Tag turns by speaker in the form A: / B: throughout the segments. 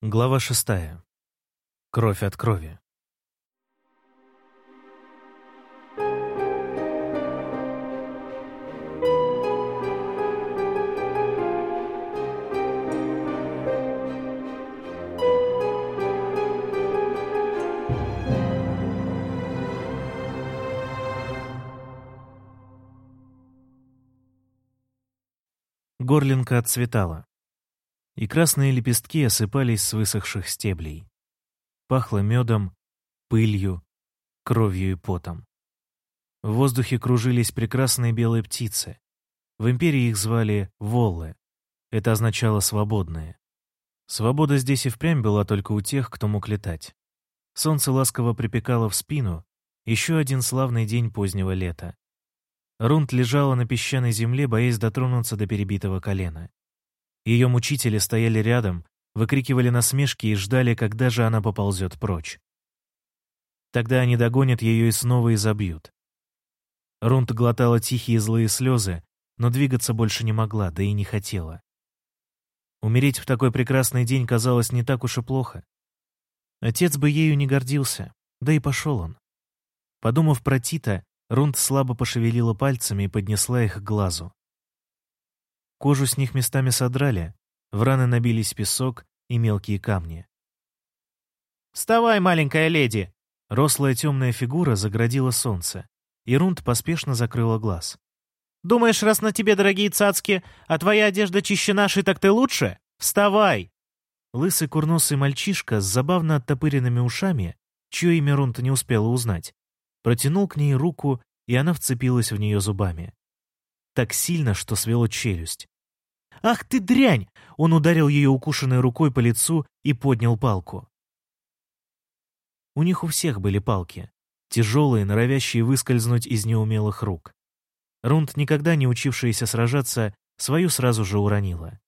A: Глава шестая. Кровь от крови. Горлинка отцветала и красные лепестки осыпались с высохших стеблей. Пахло медом, пылью, кровью и потом. В воздухе кружились прекрасные белые птицы. В империи их звали Воллы. Это означало «свободные». Свобода здесь и впрямь была только у тех, кто мог летать. Солнце ласково припекало в спину, еще один славный день позднего лета. Рунд лежала на песчаной земле, боясь дотронуться до перебитого колена. Ее мучители стояли рядом, выкрикивали насмешки и ждали, когда же она поползет прочь. Тогда они догонят ее и снова изобьют. Рунт глотала тихие злые слезы, но двигаться больше не могла, да и не хотела. Умереть в такой прекрасный день казалось не так уж и плохо. Отец бы ею не гордился, да и пошел он. Подумав про Тита, Рунд слабо пошевелила пальцами и поднесла их к глазу. Кожу с них местами содрали, в раны набились песок и мелкие камни.
B: «Вставай, маленькая леди!»
A: Рослая темная фигура заградила солнце, и Рунд поспешно закрыла глаз.
B: «Думаешь, раз на тебе дорогие цацки, а твоя одежда чище нашей, так ты лучше? Вставай!»
A: Лысый курносый мальчишка с забавно оттопыренными ушами, чье имя Рунд не успела узнать, протянул к ней руку, и она вцепилась в нее зубами так сильно, что свело челюсть. «Ах ты дрянь!» Он ударил ее укушенной рукой по лицу и поднял палку. У них у всех были палки, тяжелые, норовящие выскользнуть из неумелых рук. Рунд, никогда не учившаяся сражаться, свою сразу же уронила.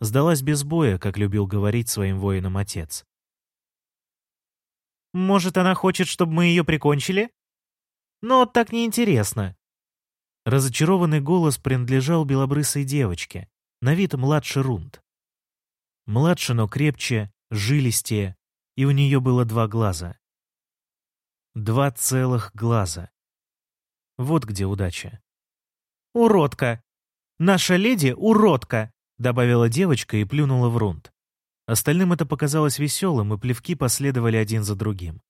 A: Сдалась без боя, как любил говорить своим воинам отец.
B: «Может, она хочет, чтобы мы ее прикончили?» «Но так неинтересно.
A: Разочарованный голос принадлежал белобрысой девочке, на вид младше Рунд. Младше, но крепче, жилистее, и у нее было два глаза. Два целых глаза. Вот где удача.
B: «Уродка! Наша леди — уродка!» — добавила девочка и плюнула в Рунд.
A: Остальным это показалось веселым, и плевки последовали один за другим.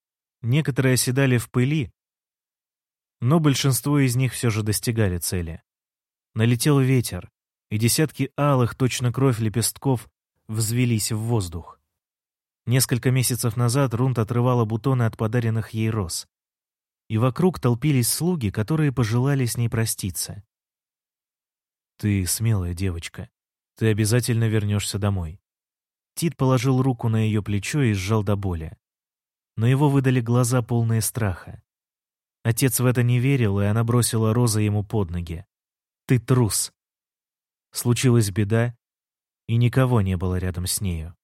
A: Некоторые оседали в пыли, но большинство из них все же достигали цели. Налетел ветер, и десятки алых, точно кровь лепестков, взвелись в воздух. Несколько месяцев назад Рунт отрывала бутоны от подаренных ей роз. И вокруг толпились слуги, которые пожелали с ней проститься. «Ты смелая девочка. Ты обязательно вернешься домой». Тит положил руку на ее плечо и сжал до боли. Но его выдали глаза, полные страха. Отец в это не верил, и она бросила розы ему под ноги. «Ты трус!» Случилась беда, и никого не было рядом с нею.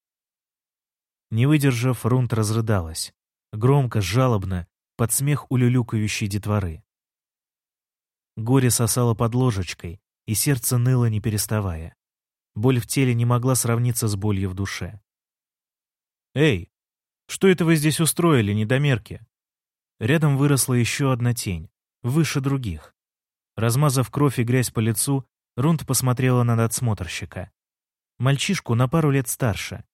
A: Не выдержав, Рунт разрыдалась. Громко, жалобно, под смех улюлюкающей детворы. Горе сосало под ложечкой, и сердце ныло, не переставая. Боль в теле не могла сравниться с болью в душе. «Эй, что это вы здесь устроили, недомерки?» Рядом выросла еще одна тень, выше других. Размазав кровь и грязь по лицу, Рунд посмотрела на надсмотрщика. Мальчишку на пару лет старше,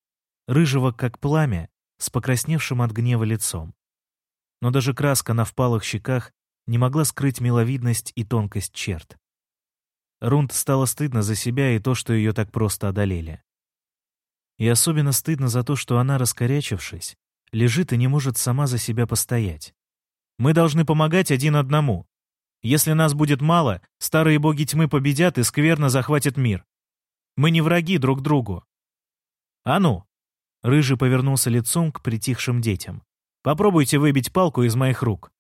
A: рыжего как пламя, с покрасневшим от гнева лицом. Но даже краска на впалых щеках не могла скрыть миловидность и тонкость черт. Рунд стало стыдно за себя и то, что ее так просто одолели. И особенно стыдно за то, что она, раскорячившись, лежит и не может сама за себя постоять. Мы должны помогать один одному. Если нас будет мало, старые боги тьмы победят и скверно захватят мир. Мы не враги друг другу. А ну!» Рыжий повернулся лицом к притихшим детям. «Попробуйте выбить палку из моих рук».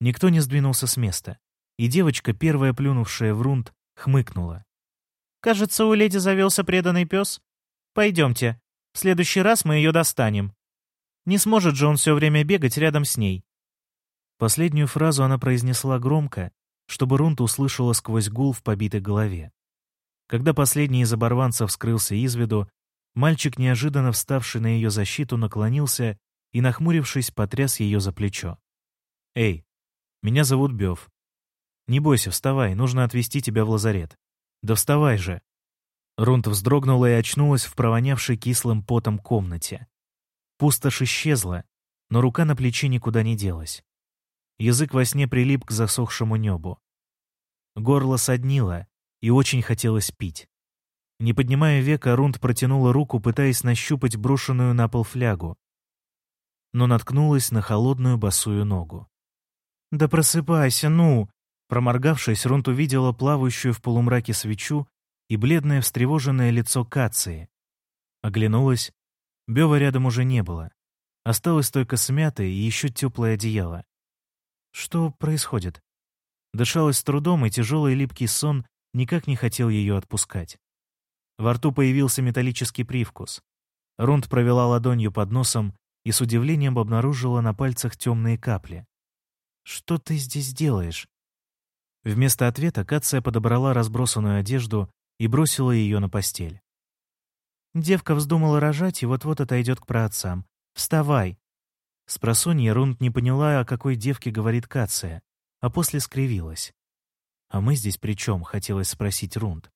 A: Никто не сдвинулся с места, и девочка, первая плюнувшая в рунт, хмыкнула.
B: «Кажется, у леди завелся преданный пес. Пойдемте, в следующий раз мы ее достанем. Не сможет же он все время бегать рядом с ней.
A: Последнюю фразу она произнесла громко, чтобы Рунт услышала сквозь гул в побитой голове. Когда последний из оборванцев скрылся из виду, Мальчик, неожиданно вставший на ее защиту, наклонился и, нахмурившись, потряс ее за плечо. «Эй, меня зовут Бев. Не бойся, вставай, нужно отвезти тебя в лазарет. Да вставай же!» Рунт вздрогнула и очнулась в провонявшей кислым потом комнате. Пустошь исчезла, но рука на плече никуда не делась. Язык во сне прилип к засохшему небу. Горло соднило, и очень хотелось пить. Не поднимая века, Рунд протянула руку, пытаясь нащупать брошенную на пол флягу, но наткнулась на холодную босую ногу. «Да просыпайся, ну!» Проморгавшись, Рунд увидела плавающую в полумраке свечу и бледное встревоженное лицо Кации. Оглянулась. Бева рядом уже не было. Осталось только смятое и еще теплое одеяло. Что происходит? Дышалась с трудом, и тяжелый липкий сон никак не хотел ее отпускать. Во рту появился металлический привкус. Рунд провела ладонью под носом и с удивлением обнаружила на пальцах темные капли. «Что ты здесь делаешь?» Вместо ответа Кация подобрала разбросанную одежду и бросила ее на постель. Девка вздумала рожать и вот-вот отойдет к праотцам. «Вставай!» С просонья Рунд не поняла, о какой девке говорит Кация, а после скривилась. «А мы здесь при чем?» — хотелось спросить Рунд.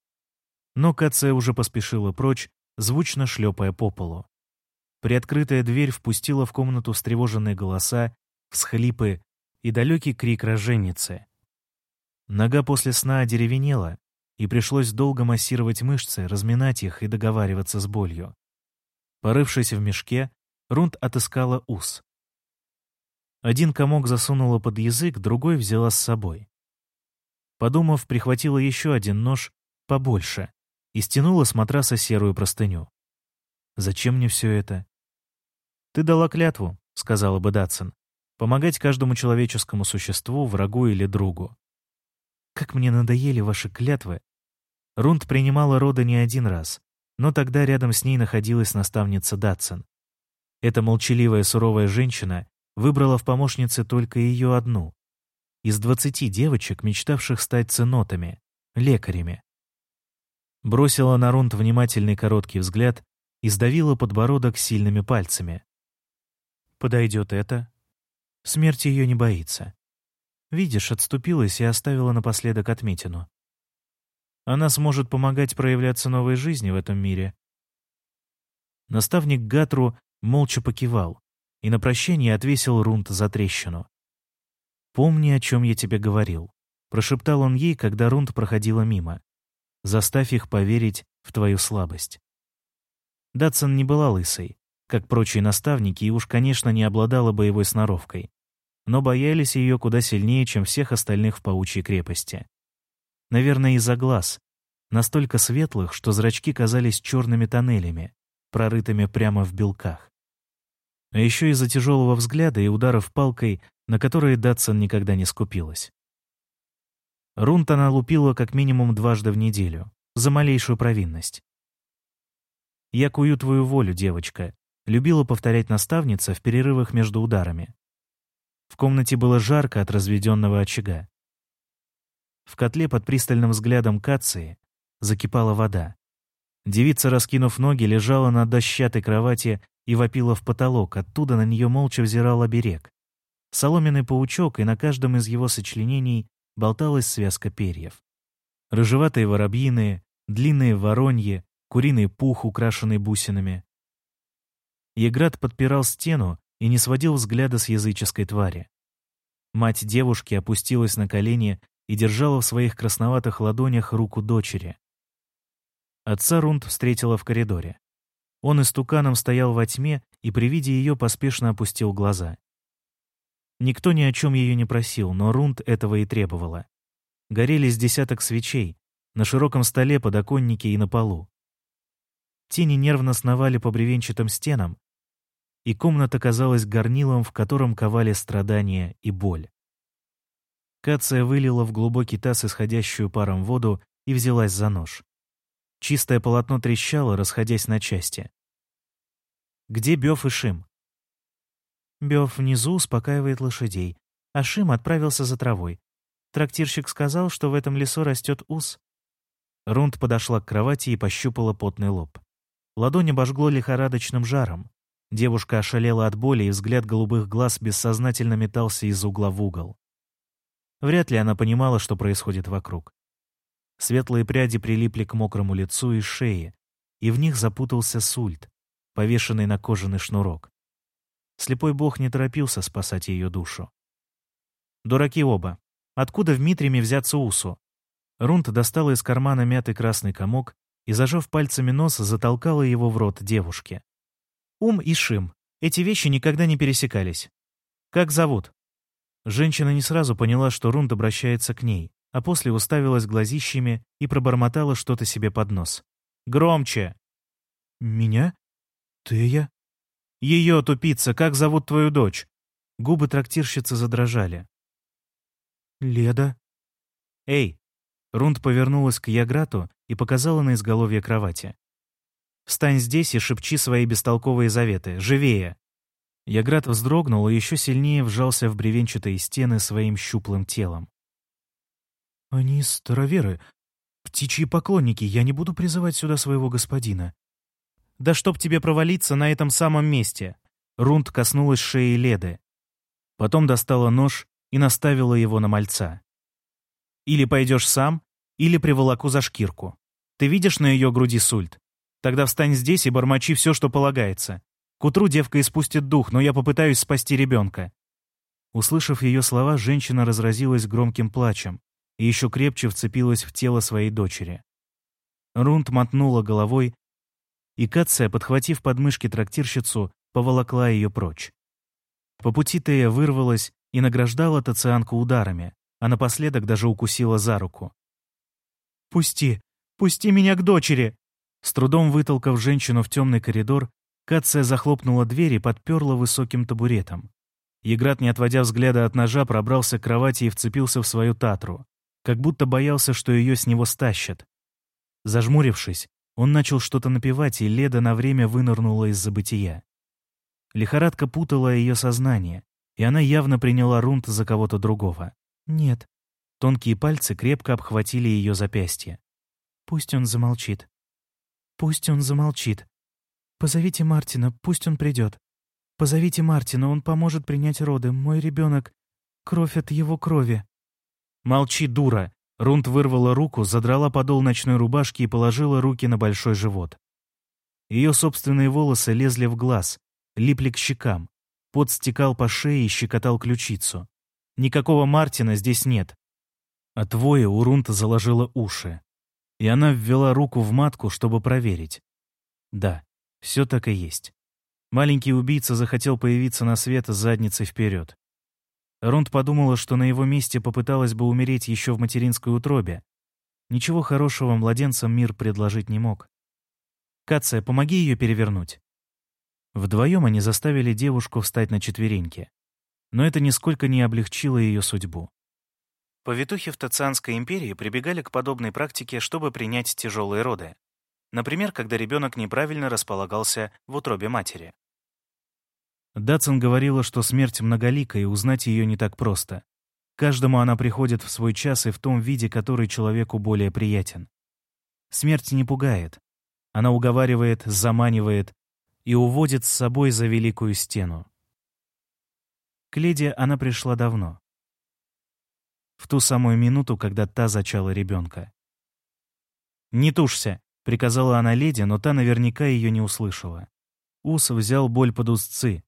A: Но Кация уже поспешила прочь, звучно шлепая по полу. Приоткрытая дверь впустила в комнату встревоженные голоса, всхлипы и далекий крик роженицы. Нога после сна одеревенела, и пришлось долго массировать мышцы, разминать их и договариваться с болью. Порывшись в мешке, Рунд отыскала ус. Один комок засунула под язык, другой взяла с собой. Подумав, прихватила еще один нож, побольше, и стянула с матраса серую простыню. «Зачем мне все это?» «Ты дала клятву», — сказала бы Датсон, «помогать каждому человеческому существу, врагу или другу. Как мне надоели ваши клятвы. Рунд принимала роды не один раз, но тогда рядом с ней находилась наставница Датсон. Эта молчаливая суровая женщина выбрала в помощнице только ее одну. Из двадцати девочек, мечтавших стать ценотами, лекарями. Бросила на Рунд внимательный короткий взгляд и сдавила подбородок сильными пальцами. Подойдет это. Смерть ее не боится. Видишь, отступилась и оставила напоследок отметину. Она сможет помогать проявляться новой жизни в этом мире. Наставник Гатру молча покивал и на прощание отвесил Рунт за трещину. «Помни, о чем я тебе говорил», — прошептал он ей, когда Рунт проходила мимо. «Заставь их поверить в твою слабость». Датсон не была лысой, как прочие наставники, и уж, конечно, не обладала боевой сноровкой но боялись ее куда сильнее, чем всех остальных в паучьей крепости. Наверное, из-за глаз, настолько светлых, что зрачки казались черными тоннелями, прорытыми прямо в белках. А еще из-за тяжелого взгляда и ударов палкой, на которые Датсон никогда не скупилась. Рунт она лупила как минимум дважды в неделю, за малейшую провинность. «Я кую твою волю, девочка», — любила повторять наставница в перерывах между ударами. В комнате было жарко от разведенного очага. В котле под пристальным взглядом Кации закипала вода. Девица, раскинув ноги, лежала на дощатой кровати и вопила в потолок, оттуда на нее молча взирал оберег. Соломенный паучок, и на каждом из его сочленений болталась связка перьев. Рыжеватые воробьиные, длинные вороньи, куриный пух, украшенный бусинами. Еград подпирал стену и не сводил взгляда с языческой твари. Мать девушки опустилась на колени и держала в своих красноватых ладонях руку дочери. Отца Рунд встретила в коридоре. Он истуканом стоял во тьме и при виде ее поспешно опустил глаза. Никто ни о чем ее не просил, но Рунд этого и требовала. Горели с десяток свечей, на широком столе, подоконнике и на полу. Тени нервно сновали по бревенчатым стенам, и комната казалась горнилом, в котором ковали страдания и боль. Кация вылила в глубокий таз исходящую паром воду и взялась за нож. Чистое полотно трещало, расходясь на части. «Где Бёв и Шим?» Бёв внизу успокаивает лошадей, а Шим отправился за травой. Трактирщик сказал, что в этом лесу растет ус. Рунд подошла к кровати и пощупала потный лоб. Ладонь обожгло лихорадочным жаром. Девушка ошалела от боли, и взгляд голубых глаз бессознательно метался из угла в угол. Вряд ли она понимала, что происходит вокруг. Светлые пряди прилипли к мокрому лицу и шее, и в них запутался сульт, повешенный на кожаный шнурок. Слепой бог не торопился спасать ее душу. Дураки оба. Откуда в Митриме взяться усу? Рунт достала из кармана мятый красный комок и, зажав пальцами нос, затолкала его в рот девушке. Ум и Шим. Эти вещи никогда не пересекались. Как зовут? Женщина не сразу поняла, что Рунт обращается к ней, а после уставилась глазищами и пробормотала что-то себе под нос. «Громче!» «Меня? Ты я?» «Ее, тупица, как зовут твою дочь?» Губы трактирщицы задрожали. «Леда». «Эй!» Рунд повернулась к Яграту и показала на изголовье кровати. «Встань здесь и шепчи свои бестолковые заветы. Живее!» Яград вздрогнул и еще сильнее вжался в бревенчатые стены своим щуплым телом. «Они староверы. Птичьи поклонники. Я не буду призывать сюда своего господина». «Да чтоб тебе провалиться на этом самом месте!» Рунд коснулась шеи Леды. Потом достала нож и наставила его на мальца. «Или пойдешь сам, или приволоку за шкирку. Ты видишь на ее груди сульт? Тогда встань здесь и бормочи все, что полагается. К утру девка испустит дух, но я попытаюсь спасти ребенка». Услышав ее слова, женщина разразилась громким плачем и еще крепче вцепилась в тело своей дочери. Рунд мотнула головой, и Кация, подхватив подмышки трактирщицу, поволокла ее прочь. По пути Тея вырвалась и награждала Тацианку ударами, а напоследок даже укусила за руку. «Пусти! Пусти меня к дочери!» С трудом вытолкав женщину в темный коридор, Кация захлопнула дверь и подперла высоким табуретом. Еград, не отводя взгляда от ножа, пробрался к кровати и вцепился в свою татру, как будто боялся, что ее с него стащат. Зажмурившись, он начал что-то напевать, и Леда на время вынырнула из забытия. Лихорадка путала ее сознание, и она явно приняла Рунт за кого-то другого. «Нет». Тонкие пальцы крепко обхватили ее запястье. «Пусть он замолчит. Пусть он замолчит. Позовите Мартина, пусть он придет. Позовите Мартина, он поможет принять роды. Мой ребенок — кровь от его крови». «Молчи, дура!» Рунт вырвала руку, задрала подол ночной рубашки и положила руки на большой живот. Ее собственные волосы лезли в глаз, липли к щекам. Пот стекал по шее и щекотал ключицу. Никакого Мартина здесь нет. От воя у Рунта заложила уши. И она ввела руку в матку, чтобы проверить. Да, все так и есть. Маленький убийца захотел появиться на свет с задницей вперед. Рунд подумала, что на его месте попыталась бы умереть еще в материнской утробе. Ничего хорошего младенцам мир предложить не мог. «Кация, помоги ее перевернуть». Вдвоем они заставили девушку встать на четвереньки. Но это нисколько не облегчило ее судьбу. Повитухи в Тацианской империи прибегали к подобной практике, чтобы принять тяжелые роды. Например, когда ребенок неправильно располагался в утробе матери. Датсон говорила, что смерть многолика, и узнать ее не так просто. Каждому она приходит в свой час и в том виде, который человеку более приятен. Смерть не пугает. Она уговаривает, заманивает, и уводит с собой за великую стену. К Леде она пришла давно. В ту самую минуту, когда та зачала ребенка. «Не тушься!» — приказала она леди, но та наверняка ее не услышала. Ус взял боль под узцы,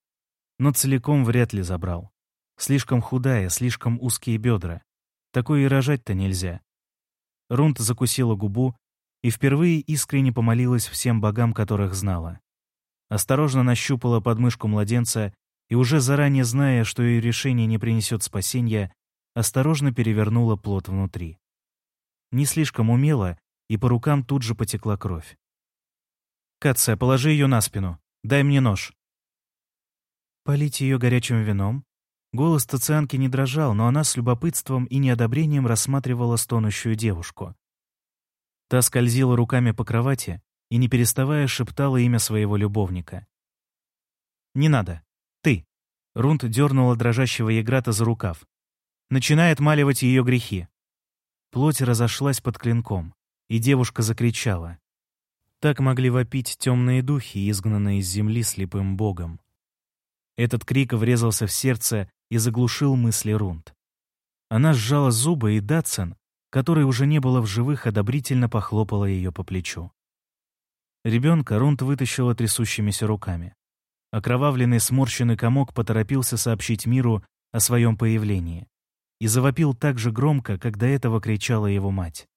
A: но целиком вряд ли забрал. Слишком худая, слишком узкие бедра. Такое и рожать-то нельзя. Рунт закусила губу и впервые искренне помолилась всем богам, которых знала осторожно нащупала подмышку младенца и, уже заранее зная, что ее решение не принесет спасения, осторожно перевернула плод внутри. Не слишком умело, и по рукам тут же потекла кровь. «Кация, положи ее на спину. Дай мне нож». «Полить ее горячим вином?» Голос Тацианки не дрожал, но она с любопытством и неодобрением рассматривала стонущую девушку. Та скользила руками по кровати, и, не переставая, шептала имя своего любовника. «Не надо. Ты!» Рунт дернула дрожащего Еграта за рукав. Начинает отмаливать ее грехи. Плоть разошлась под клинком, и девушка закричала. Так могли вопить темные духи, изгнанные из земли слепым богом. Этот крик врезался в сердце и заглушил мысли Рунд. Она сжала зубы, и Датсон, которой уже не было в живых, одобрительно похлопала ее по плечу. Ребенка Рунд вытащила трясущимися руками. Окровавленный сморщенный комок поторопился сообщить миру о своем появлении и завопил так же громко, как до этого кричала его мать.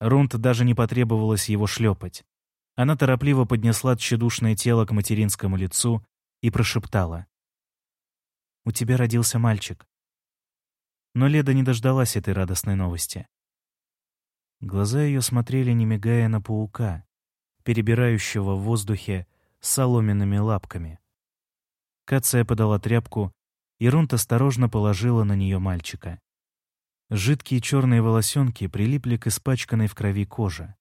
A: Рунд даже не потребовалось его шлепать. Она торопливо поднесла тщедушное тело к материнскому лицу и прошептала. «У тебя родился мальчик». Но Леда не дождалась этой радостной новости. Глаза ее смотрели, не мигая на паука, перебирающего в воздухе соломенными лапками. Кация подала тряпку, и Рунт осторожно положила на нее мальчика. Жидкие черные волосенки прилипли к испачканной в крови коже.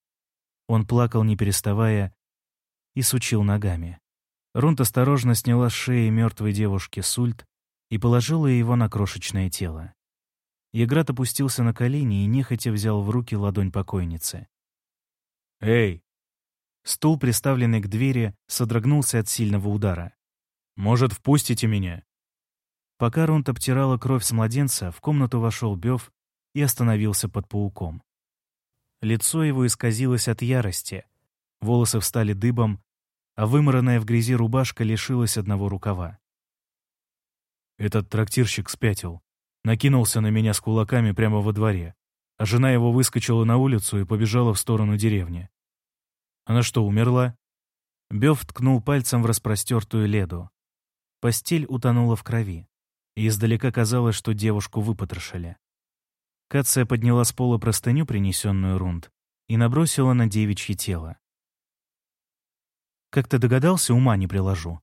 A: Он плакал, не переставая, и сучил ногами. Рунт осторожно сняла с шеи мертвой девушки сульт и положила его на крошечное тело. Еград опустился на колени и нехотя взял в руки ладонь покойницы. «Эй!» Стул, приставленный к двери, содрогнулся от сильного удара. «Может, впустите меня?» Пока Рунт обтирала кровь с младенца, в комнату вошел Бёв и остановился под пауком. Лицо его исказилось от ярости, волосы встали дыбом, а вымаранная в грязи рубашка лишилась одного рукава. Этот трактирщик спятил, накинулся на меня с кулаками прямо во дворе, а жена его выскочила на улицу и побежала в сторону деревни. Она что, умерла? Бёв ткнул пальцем в распростертую леду. Постель утонула в крови, и издалека казалось, что девушку выпотрошили. Кация подняла с пола простыню, принесенную Рунд, и набросила на девичье тело. «Как ты догадался, ума не приложу».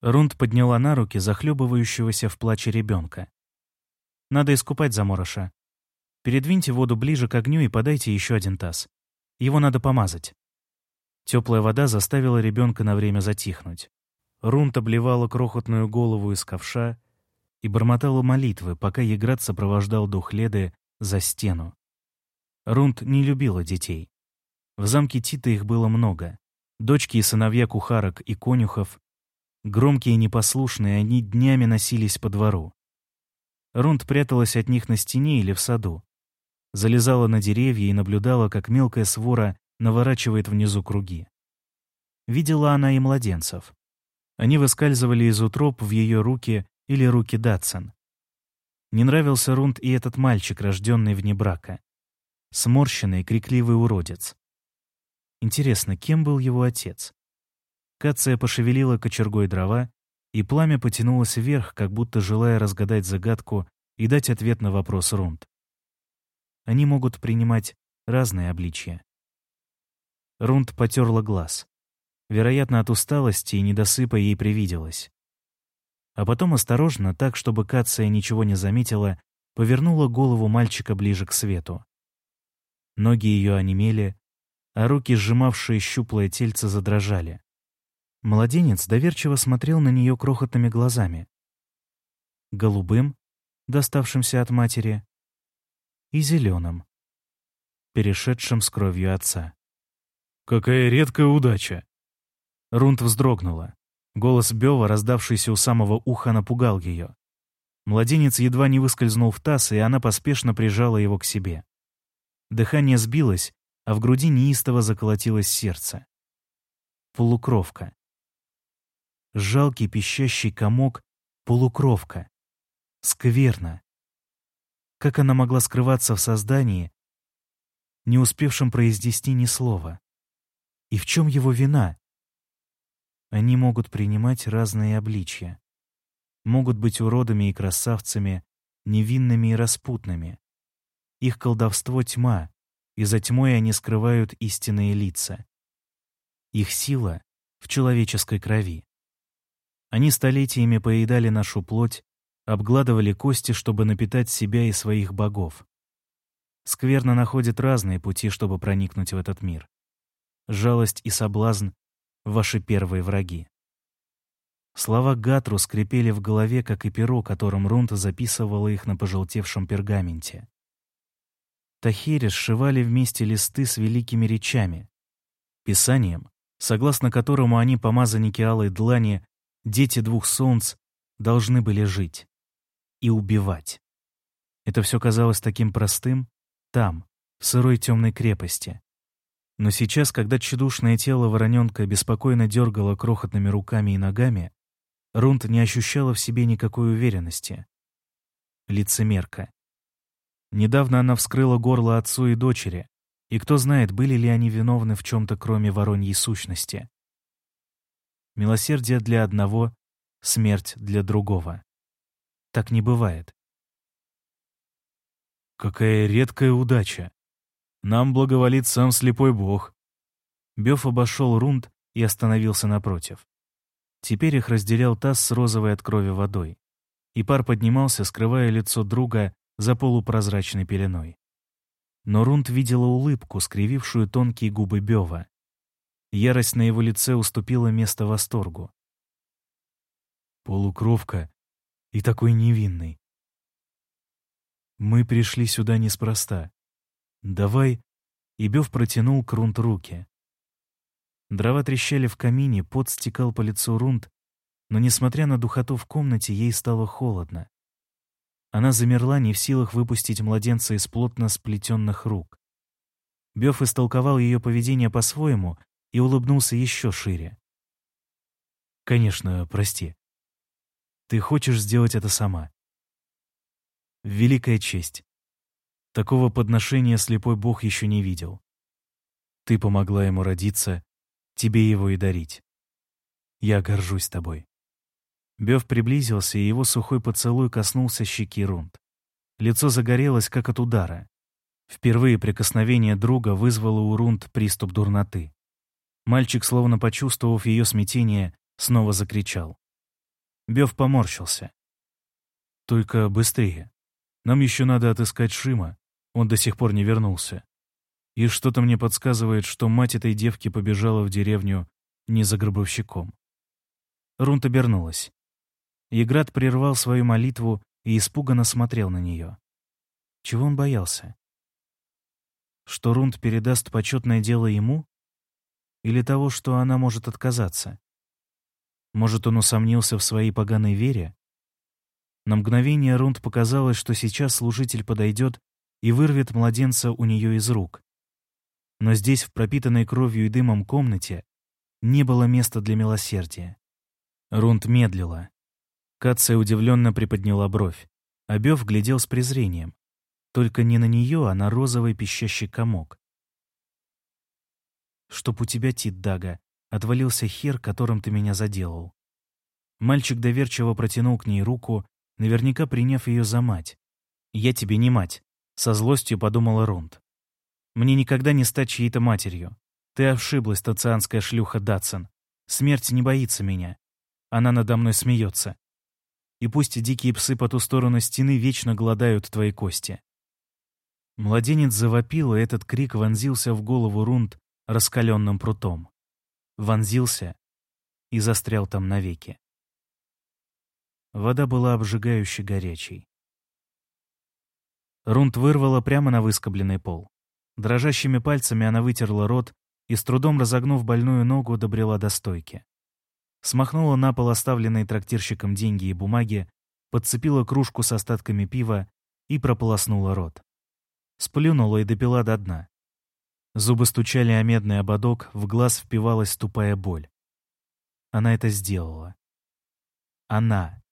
A: Рунд подняла на руки захлебывающегося в плаче ребенка. «Надо искупать заморыша. Передвиньте воду ближе к огню и подайте еще один таз. Его надо помазать. Теплая вода заставила ребенка на время затихнуть. Рунт обливала крохотную голову из ковша и бормотала молитвы, пока Еград сопровождал дух Леды за стену. Рунт не любила детей. В замке Тита их было много. Дочки и сыновья кухарок и конюхов. Громкие и непослушные, они днями носились по двору. Рунд пряталась от них на стене или в саду залезала на деревья и наблюдала, как мелкая свора наворачивает внизу круги. Видела она и младенцев. Они выскальзывали из утроб в ее руки или руки Датсон. Не нравился Рунд и этот мальчик, рожденный вне брака. Сморщенный, крикливый уродец. Интересно, кем был его отец? Кация пошевелила кочергой дрова, и пламя потянулось вверх, как будто желая разгадать загадку и дать ответ на вопрос Рунд. Они могут принимать разные обличия. Рунд потерла глаз. Вероятно, от усталости и недосыпа ей привиделось. А потом осторожно, так, чтобы Кация ничего не заметила, повернула голову мальчика ближе к свету. Ноги ее онемели, а руки, сжимавшие щуплое тельце, задрожали. Младенец доверчиво смотрел на нее крохотными глазами. Голубым, доставшимся от матери, и зеленым, перешедшим с кровью отца.
C: «Какая редкая удача!»
A: Рунт вздрогнула. Голос Бева, раздавшийся у самого уха, напугал ее. Младенец едва не выскользнул в таз, и она поспешно прижала его к себе. Дыхание сбилось, а в груди неистово заколотилось сердце. Полукровка. Жалкий пищащий комок — полукровка. Скверно. Как она могла скрываться в создании, не успевшем произнести ни слова? И в чем его вина? Они могут принимать разные обличья. Могут быть уродами и красавцами, невинными и распутными. Их колдовство — тьма, и за тьмой они скрывают истинные лица. Их сила — в человеческой крови. Они столетиями поедали нашу плоть обгладывали кости, чтобы напитать себя и своих богов. Скверно находит разные пути, чтобы проникнуть в этот мир. Жалость и соблазн — ваши первые враги. Слова Гатру скрипели в голове, как и перо, которым Рунта записывала их на пожелтевшем пергаменте. Тахире сшивали вместе листы с великими речами, писанием, согласно которому они, помазанники алой длани, дети двух солнц, должны были жить и убивать. Это все казалось таким простым там, в сырой темной крепости. Но сейчас, когда тщедушное тело вороненка беспокойно дергало крохотными руками и ногами, Рунд не ощущала в себе никакой уверенности. Лицемерка. Недавно она вскрыла горло отцу и дочери, и кто знает, были ли они виновны в чем-то, кроме вороньей сущности. Милосердие для одного, смерть для другого. Так не бывает.
C: Какая редкая удача. Нам благоволит сам слепой бог.
A: Бёв обошел рунд и остановился напротив. Теперь их разделял таз с розовой от крови водой, и пар поднимался, скрывая лицо друга за полупрозрачной пеленой. Но Рунд видела улыбку, скривившую тонкие губы Бёва. Ярость на его лице уступила место восторгу.
C: Полукровка и такой невинный.
A: Мы пришли сюда неспроста. Давай. И Бёв протянул к Рунд руки. Дрова трещали в камине, пот стекал по лицу Рунд, но, несмотря на духоту в комнате, ей стало холодно. Она замерла, не в силах выпустить младенца из плотно сплетенных рук. Бёв истолковал ее поведение по-своему и улыбнулся еще шире. «Конечно, прости. Ты хочешь сделать это сама. Великая честь. Такого подношения слепой бог еще не видел. Ты помогла ему родиться, тебе его и дарить. Я горжусь тобой. Бёв приблизился, и его сухой поцелуй коснулся щеки Рунд. Лицо загорелось, как от удара. Впервые прикосновение друга вызвало у Рунд приступ дурноты. Мальчик, словно почувствовав ее смятение, снова закричал. Бёв поморщился. «Только быстрее. Нам еще надо отыскать Шима. Он до сих пор не вернулся. И что-то мне подсказывает, что мать этой девки побежала в деревню не за гробовщиком». Рунт обернулась. Еград прервал свою молитву и испуганно смотрел на нее. Чего он боялся? Что Рунд передаст почетное дело ему? Или того, что она может отказаться? Может, он усомнился в своей поганой вере? На мгновение Рунд показалось, что сейчас служитель подойдет и вырвет младенца у нее из рук. Но здесь, в пропитанной кровью и дымом комнате, не было места для милосердия. Рунд медлила. Кация удивленно приподняла бровь, а Бёв глядел с презрением. Только не на нее, а на розовый пищащий комок. «Чтоб у тебя, Тит Дага, отвалился хер, которым ты меня заделал». Мальчик доверчиво протянул к ней руку, наверняка приняв ее за мать. «Я тебе не мать», — со злостью подумала Рунд. «Мне никогда не стать чьей-то матерью. Ты ошиблась, тацианская шлюха Датсон. Смерть не боится меня. Она надо мной смеется и пусть дикие псы по ту сторону стены вечно гладают твои кости. Младенец завопил, и этот крик вонзился в голову Рунд раскаленным прутом. Вонзился и застрял там навеки. Вода была обжигающе горячей. Рунд вырвала прямо на выскобленный пол. Дрожащими пальцами она вытерла рот и, с трудом разогнув больную ногу, добрела до стойки смахнула на пол оставленные трактирщиком деньги и бумаги, подцепила кружку с остатками пива и прополоснула рот. Сплюнула и допила до дна. Зубы стучали о медный ободок, в глаз впивалась тупая боль. Она это сделала. Она.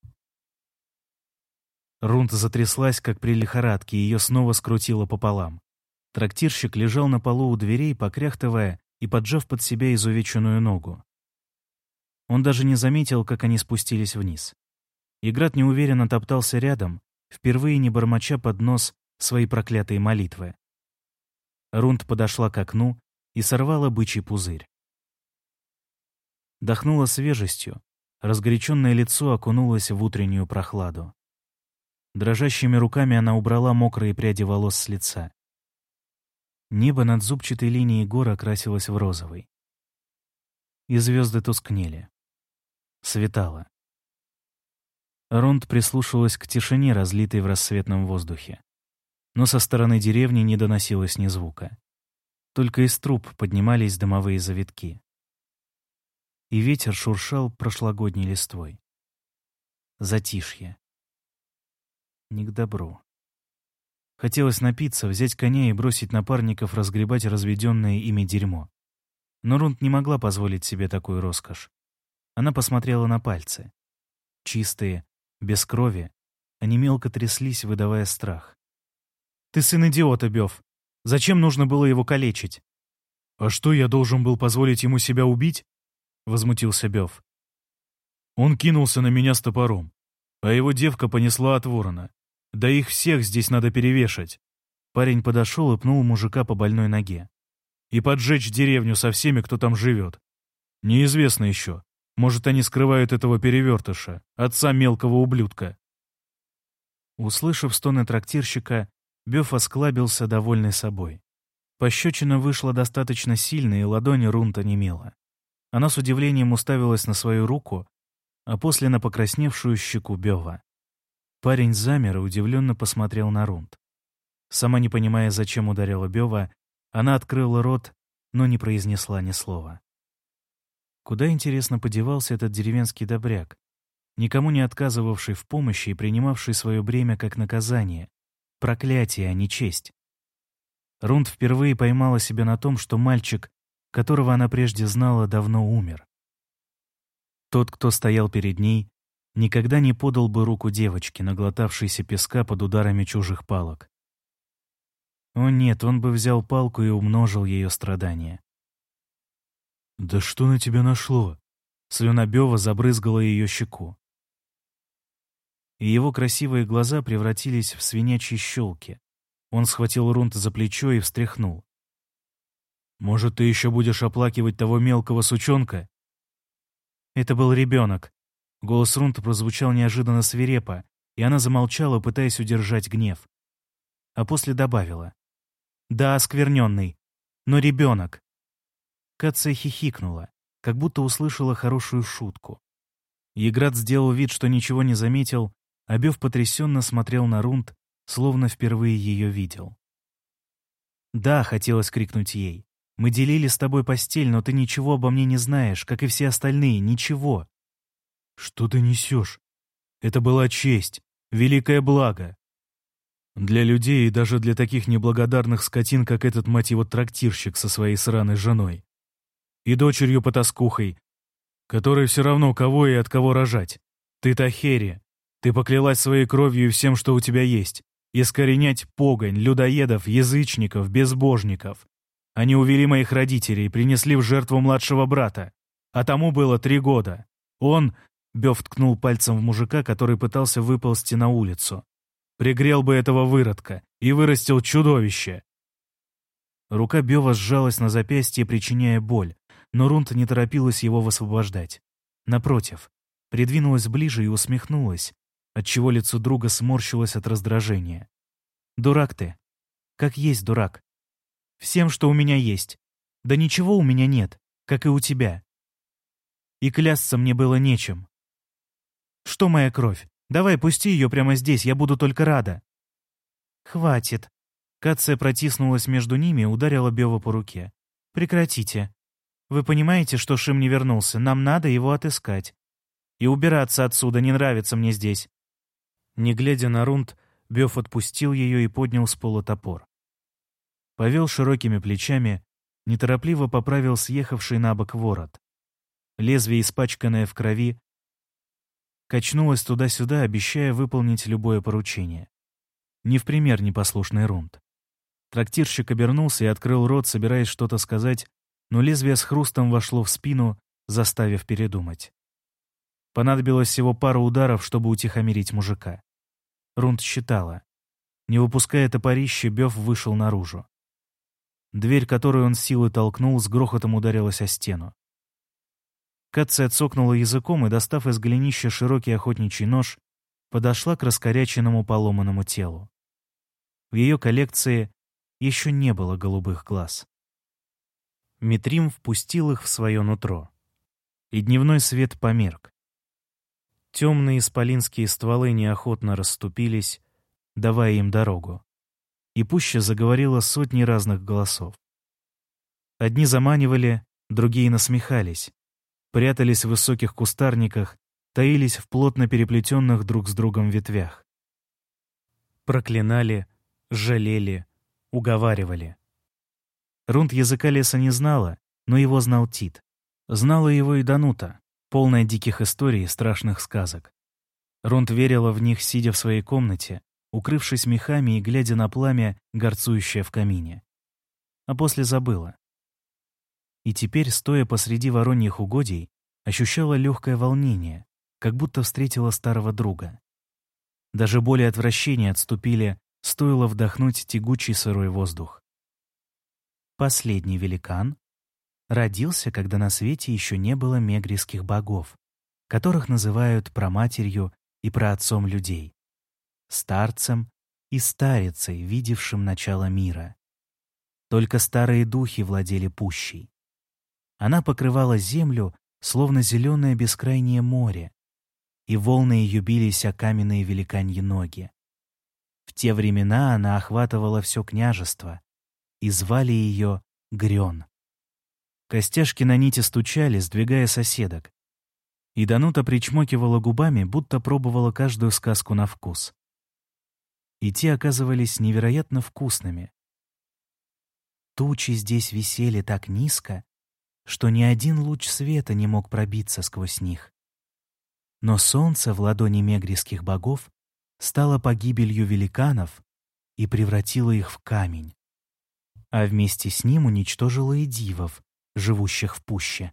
A: Рунта затряслась, как при лихорадке, и ее снова скрутило пополам. Трактирщик лежал на полу у дверей, покряхтывая и поджав под себя изувеченную ногу. Он даже не заметил, как они спустились вниз. Играт неуверенно топтался рядом, впервые не бормоча под нос свои проклятые молитвы. Рунд подошла к окну и сорвала бычий пузырь. Дохнула свежестью, разгоряченное лицо окунулось в утреннюю прохладу. Дрожащими руками она убрала мокрые пряди волос с лица. Небо над зубчатой линией гор окрасилось в розовый. И звезды тускнели. Светало. Ронд прислушалась к тишине, разлитой в рассветном воздухе. но со стороны деревни не доносилось ни звука. Только из труб поднимались дымовые завитки. И ветер шуршал прошлогодней листвой. Затишье. Не к добру. Хотелось напиться, взять коня и бросить напарников разгребать разведенное ими дерьмо. Но Рунд не могла позволить себе такую роскошь. Она посмотрела на пальцы. Чистые, без крови, они мелко тряслись, выдавая страх. «Ты сын идиота, Бёв. Зачем нужно было его калечить?»
C: «А что, я должен был позволить ему себя убить?» — возмутился Бёв. Он кинулся на меня с топором, а его девка понесла от ворона. Да их всех здесь надо перевешать.
A: Парень подошел и пнул мужика по больной ноге.
C: И поджечь деревню со всеми, кто там живет. Неизвестно еще. Может, они скрывают этого перевертыша, отца мелкого ублюдка.
A: Услышав стоны трактирщика, Бёв осклабился, довольный собой. Пощечина вышла достаточно сильно, и ладони Рунта немела. Она с удивлением уставилась на свою руку, а после на покрасневшую щеку Бёва. Парень замер и удивленно посмотрел на Рунд. Сама не понимая, зачем ударила Бёва, она открыла рот, но не произнесла ни слова. Куда, интересно, подевался этот деревенский добряк, никому не отказывавший в помощи и принимавший свое бремя как наказание, проклятие, а не честь. Рунд впервые поймала себя на том, что мальчик, которого она прежде знала, давно умер. Тот, кто стоял перед ней, никогда не подал бы руку девочке, наглотавшейся песка под ударами чужих палок. О нет, он бы взял палку и умножил ее страдания.
C: «Да что на тебя нашло?»
A: Слюна Бёва забрызгала ее щеку. И его красивые глаза превратились в свинячьи щелки. Он схватил Рунта за плечо и встряхнул.
C: «Может, ты еще будешь оплакивать того мелкого сучонка?»
A: Это был ребенок, Голос Рунта прозвучал неожиданно свирепо, и она замолчала, пытаясь удержать гнев. А после добавила. «Да, оскверненный, но ребенок». Катция хихикнула, как будто услышала хорошую шутку. Еград сделал вид, что ничего не заметил, а Бев потрясенно смотрел на Рунт, словно впервые ее видел. «Да», — хотелось крикнуть ей, — «мы делили с тобой постель, но ты ничего обо мне не знаешь, как и все остальные, ничего.
C: «Что ты несешь? Это была честь, великое благо. Для людей и даже для таких неблагодарных скотин, как этот, мать его, трактирщик со своей сраной женой. И дочерью-потаскухой, которой все равно кого и от кого рожать. Ты Тахери. Ты поклялась своей кровью и всем, что у тебя есть. Искоренять погонь, людоедов, язычников, безбожников. Они увели моих родителей, принесли в жертву младшего брата. А тому было три года. Он Бёв ткнул пальцем в мужика, который пытался выползти на улицу. «Пригрел бы этого выродка и вырастил чудовище!» Рука Бёва сжалась на запястье, причиняя боль, но Рунта не торопилась его высвобождать. Напротив, придвинулась ближе и усмехнулась, отчего лицо друга сморщилось от раздражения. «Дурак ты. Как есть дурак. Всем, что у меня есть. Да ничего у меня нет, как и у тебя. И клясться мне было нечем. Что моя кровь? Давай, пусти ее прямо здесь, я буду только рада». «Хватит». Кация протиснулась между ними и ударила Бева по руке. «Прекратите. Вы понимаете, что Шим не вернулся? Нам надо его отыскать. И убираться отсюда, не нравится мне здесь». Не глядя на Рунд, Бёв отпустил ее и поднял с пола топор. Повел широкими плечами, неторопливо поправил съехавший на бок ворот. Лезвие, испачканное в крови, качнулась туда-сюда, обещая выполнить любое поручение. Не в пример непослушный Рунд. Трактирщик обернулся и открыл рот, собираясь что-то сказать, но лезвие с хрустом вошло в спину, заставив передумать. Понадобилось всего пару ударов, чтобы утихомирить мужика. Рунд считала. Не выпуская топорище, Бёв вышел наружу. Дверь, которую он силой толкнул, с грохотом ударилась о стену. Катция цокнула языком и, достав из голенища широкий охотничий нож, подошла к раскоряченному поломанному телу. В ее коллекции еще не было голубых глаз. Митрим впустил их в свое нутро. И дневной свет померк. Темные исполинские стволы неохотно расступились, давая им дорогу.
A: и пуще заговорила сотни разных голосов. Одни заманивали, другие насмехались, прятались в высоких кустарниках, таились в плотно переплетенных друг с другом ветвях. Проклинали, жалели, уговаривали. Рунд языка леса не знала, но его знал Тит. Знала его и Данута, полная диких историй и страшных сказок. Рунд верила в них, сидя в своей комнате, укрывшись мехами и глядя на пламя, горцующее в камине. А после забыла. И теперь, стоя посреди вороньих угодий, ощущала легкое волнение, как будто встретила старого друга. Даже боли отвращения отступили, стоило вдохнуть тягучий сырой воздух. Последний великан родился, когда на свете еще не было мегрийских богов, которых называют проматерью и праотцом людей, старцем и старицей, видевшим начало мира. Только старые духи владели пущей. Она покрывала землю, словно зеленое бескрайнее море, и волны ее бились о каменные великаньи ноги. В те времена она охватывала все княжество, и звали ее Грен. Костяшки на нити стучали, сдвигая соседок. И Данута причмокивала губами, будто пробовала каждую сказку на вкус. И те оказывались невероятно вкусными. Тучи здесь висели так низко, что ни один луч света не мог пробиться сквозь них. Но солнце в ладони мегрийских богов стало погибелью великанов и превратило их в камень, а вместе с ним уничтожило и дивов, живущих в пуще.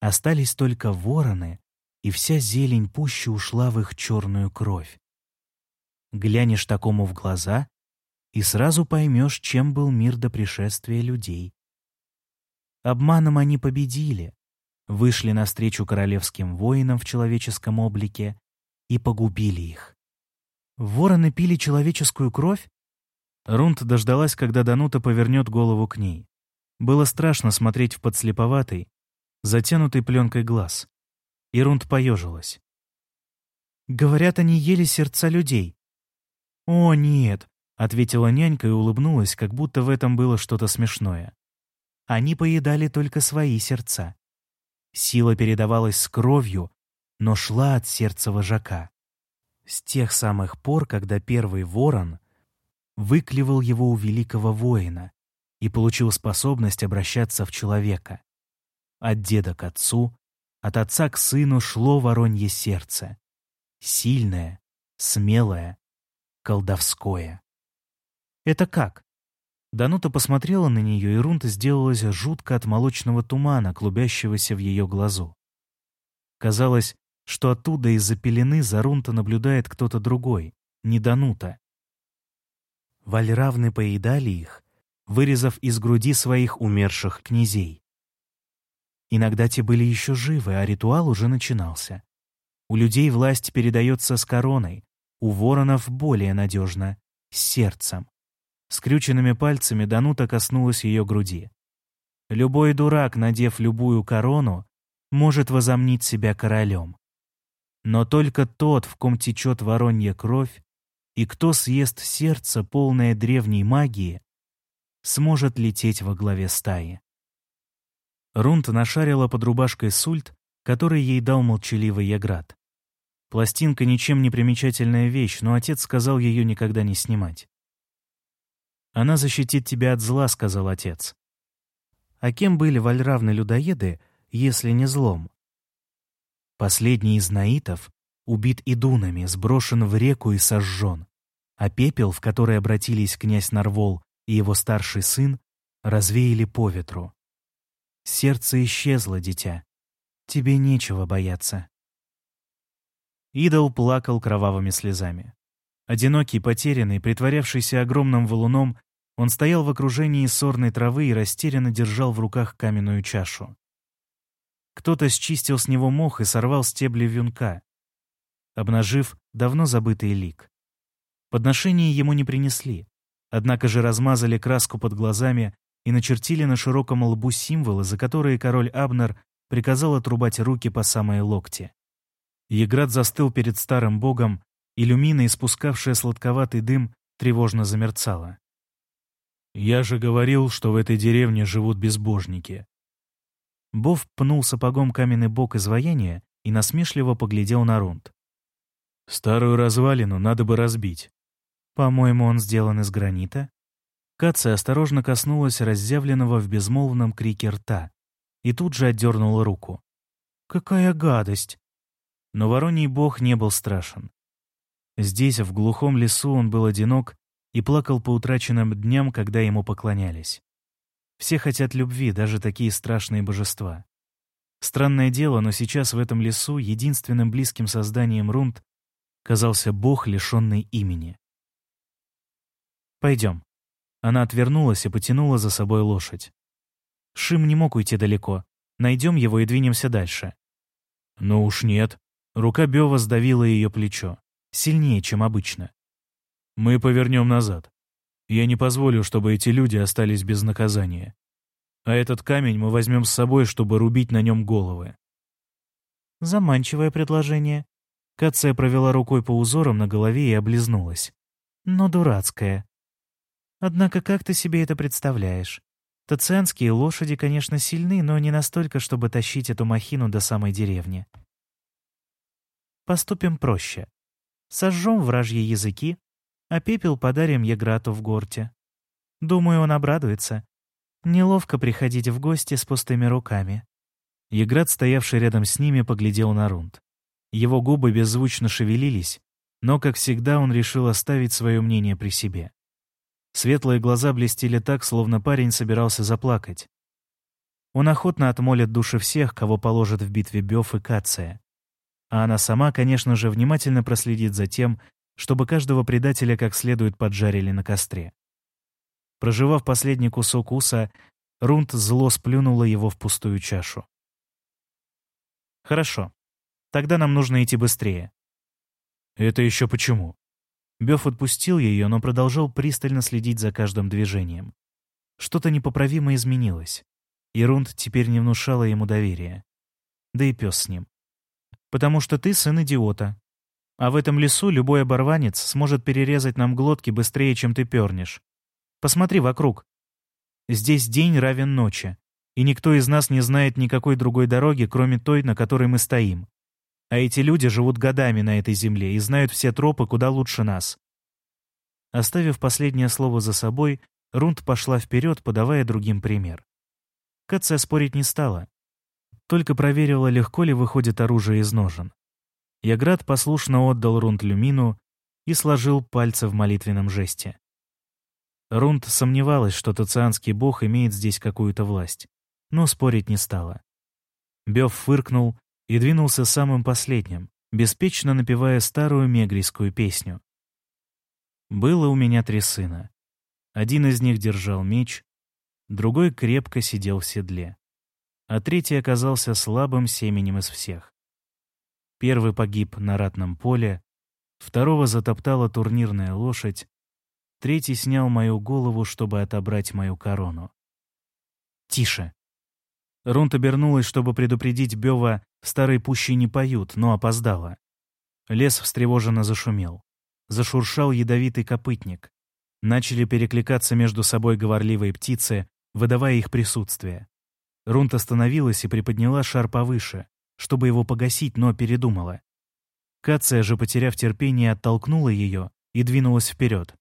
A: Остались только вороны, и вся зелень пущи ушла в их черную кровь. Глянешь такому в глаза, и сразу поймешь, чем был мир до пришествия людей. Обманом они победили, вышли навстречу королевским воинам в человеческом облике и погубили их. Вороны пили человеческую кровь? Рунд дождалась, когда Данута повернет голову к ней. Было страшно смотреть в подслеповатый, затянутый пленкой глаз. И Рунд поежилась. «Говорят, они ели сердца людей». «О, нет», — ответила нянька и улыбнулась, как будто в этом было что-то смешное. Они поедали только свои сердца. Сила передавалась с кровью, но шла от сердца вожака. С тех самых пор, когда первый ворон выклевал его у великого воина и получил способность обращаться в человека. От деда к отцу, от отца к сыну шло воронье сердце. Сильное, смелое, колдовское. «Это как?» Данута посмотрела на нее, и Рунта сделалась жутко от молочного тумана, клубящегося в ее глазу. Казалось, что оттуда из-за пелены за Рунта наблюдает кто-то другой, не Данута. Вальравны поедали их, вырезав из груди своих умерших князей. Иногда те были еще живы, а ритуал уже начинался. У людей власть передается с короной, у воронов более надежно, с сердцем. Скрюченными пальцами Данута коснулась ее груди. Любой дурак, надев любую корону, может возомнить себя королем. Но только тот, в ком течет воронья кровь, и кто съест сердце, полное древней магии, сможет лететь во главе стаи. Рунт нашарила под рубашкой сульт, который ей дал молчаливый Яград. Пластинка ничем не примечательная вещь, но отец сказал ее никогда не снимать. «Она защитит тебя от зла», — сказал отец. А кем были вальравны-людоеды, если не злом? Последний из наитов убит идунами, сброшен в реку и сожжен, а пепел, в который обратились князь Нарвол и его старший сын, развеяли по ветру. Сердце исчезло, дитя. Тебе нечего бояться. Идол плакал кровавыми слезами. Одинокий, потерянный, притворявшийся огромным валуном, он стоял в окружении сорной травы и растерянно держал в руках каменную чашу. Кто-то счистил с него мох и сорвал стебли вьюнка, обнажив давно забытый лик. Подношение ему не принесли, однако же размазали краску под глазами и начертили на широком лбу символы, за которые король Абнер приказал отрубать руки по самые локти. Еград застыл перед старым богом, Иллюмина, испускавшая сладковатый дым, тревожно замерцало.
C: «Я же говорил, что в этой деревне живут безбожники».
A: Бов пнул сапогом каменный бок изваяния и насмешливо поглядел на Рунд.
C: «Старую развалину надо бы разбить».
A: «По-моему, он сделан из гранита?» Катя осторожно коснулась разъявленного в безмолвном крике рта и тут же отдернула руку. «Какая гадость!» Но вороний бог не был страшен. Здесь, в глухом лесу, он был одинок и плакал по утраченным дням, когда ему поклонялись. Все хотят любви, даже такие страшные божества. Странное дело, но сейчас в этом лесу единственным близким созданием Рунд казался бог, лишенный имени. «Пойдем». Она отвернулась и потянула за собой лошадь. Шим не мог уйти далеко. Найдем его и двинемся дальше.
C: «Ну уж нет».
A: Рука Бева сдавила ее плечо. Сильнее, чем обычно.
C: «Мы повернем назад. Я не позволю, чтобы эти люди остались без наказания. А этот камень мы возьмем с собой, чтобы рубить на нем головы».
A: Заманчивое предложение. Кация провела рукой по узорам на голове и облизнулась. Но дурацкое. Однако как ты себе это представляешь? Тацианские лошади, конечно, сильны, но не настолько, чтобы тащить эту махину до самой деревни. Поступим проще. Сожжем вражьи языки, а пепел подарим Еграту в горте. Думаю, он обрадуется. Неловко приходить в гости с пустыми руками.
C: Еград, стоявший рядом с ними, поглядел на Рунд. Его губы беззвучно шевелились, но, как всегда, он решил оставить свое мнение при себе. Светлые глаза блестели так, словно парень собирался заплакать. Он охотно отмолит души всех, кого положит в битве Бёв и Кация а она сама, конечно же, внимательно проследит за тем, чтобы каждого предателя как следует поджарили на костре. Проживав последний кусок уса, Рунд зло сплюнула его в пустую чашу. «Хорошо. Тогда нам нужно идти быстрее».
A: «Это еще почему?» Бёв отпустил ее, но продолжал пристально следить за каждым движением. Что-то непоправимо изменилось, и Рунд теперь не внушала ему доверия. Да и пес с ним потому что ты сын идиота. А в этом лесу любой оборванец сможет перерезать нам глотки быстрее, чем ты пернешь. Посмотри вокруг. Здесь день равен ночи, и никто из нас не знает никакой другой дороги, кроме той, на которой мы стоим. А эти люди живут годами на этой земле и знают все тропы куда лучше нас. Оставив последнее слово за собой, Рунд пошла вперед, подавая другим пример. Катя спорить не стала. Только проверила, легко ли выходит оружие из ножен. Яград послушно отдал Рунд люмину и сложил пальцы в молитвенном жесте. Рунд сомневалась, что тацианский бог имеет здесь какую-то власть, но спорить не стала. Бёв фыркнул и двинулся самым последним, беспечно напевая старую мегрийскую песню. Было у меня три сына. Один из них держал меч, другой крепко сидел в седле а третий оказался слабым семенем из всех. Первый погиб на ратном поле, второго затоптала турнирная лошадь, третий снял мою голову, чтобы отобрать мою корону. «Тише!» Рунт обернулась, чтобы предупредить Бёва, в старой пуще не поют, но опоздала. Лес встревоженно зашумел. Зашуршал ядовитый копытник. Начали перекликаться между собой говорливые птицы, выдавая их присутствие. Рунт остановилась и приподняла шар повыше, чтобы его погасить, но передумала. Кация же, потеряв терпение, оттолкнула ее и двинулась вперед.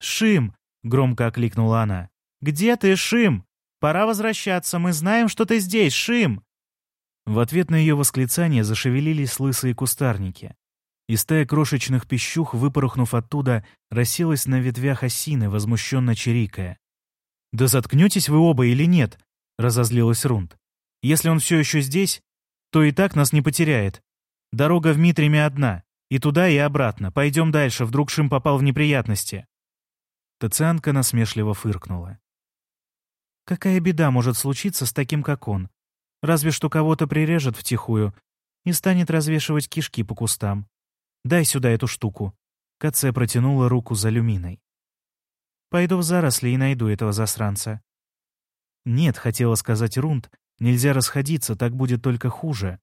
A: «Шим!» — громко окликнула она. «Где ты, Шим? Пора возвращаться, мы знаем, что ты здесь, Шим!» В ответ на ее восклицание зашевелились лысые кустарники. И стая крошечных пищух, выпорхнув оттуда, расселась на ветвях осины, возмущенно чирикая. «Да заткнетесь вы оба или нет?» — разозлилась Рунд. «Если он все еще здесь, то и так нас не потеряет. Дорога в Митриме одна, и туда, и обратно. Пойдем дальше, вдруг Шим попал в неприятности». Тацианка насмешливо фыркнула. «Какая беда может случиться с таким, как он? Разве что кого-то прирежет втихую и станет развешивать кишки по кустам. Дай сюда эту штуку». Каце протянула руку за люминой. «Пойду в заросли и найду этого засранца. «Нет», — хотела сказать Рунд, — «нельзя расходиться, так будет только хуже».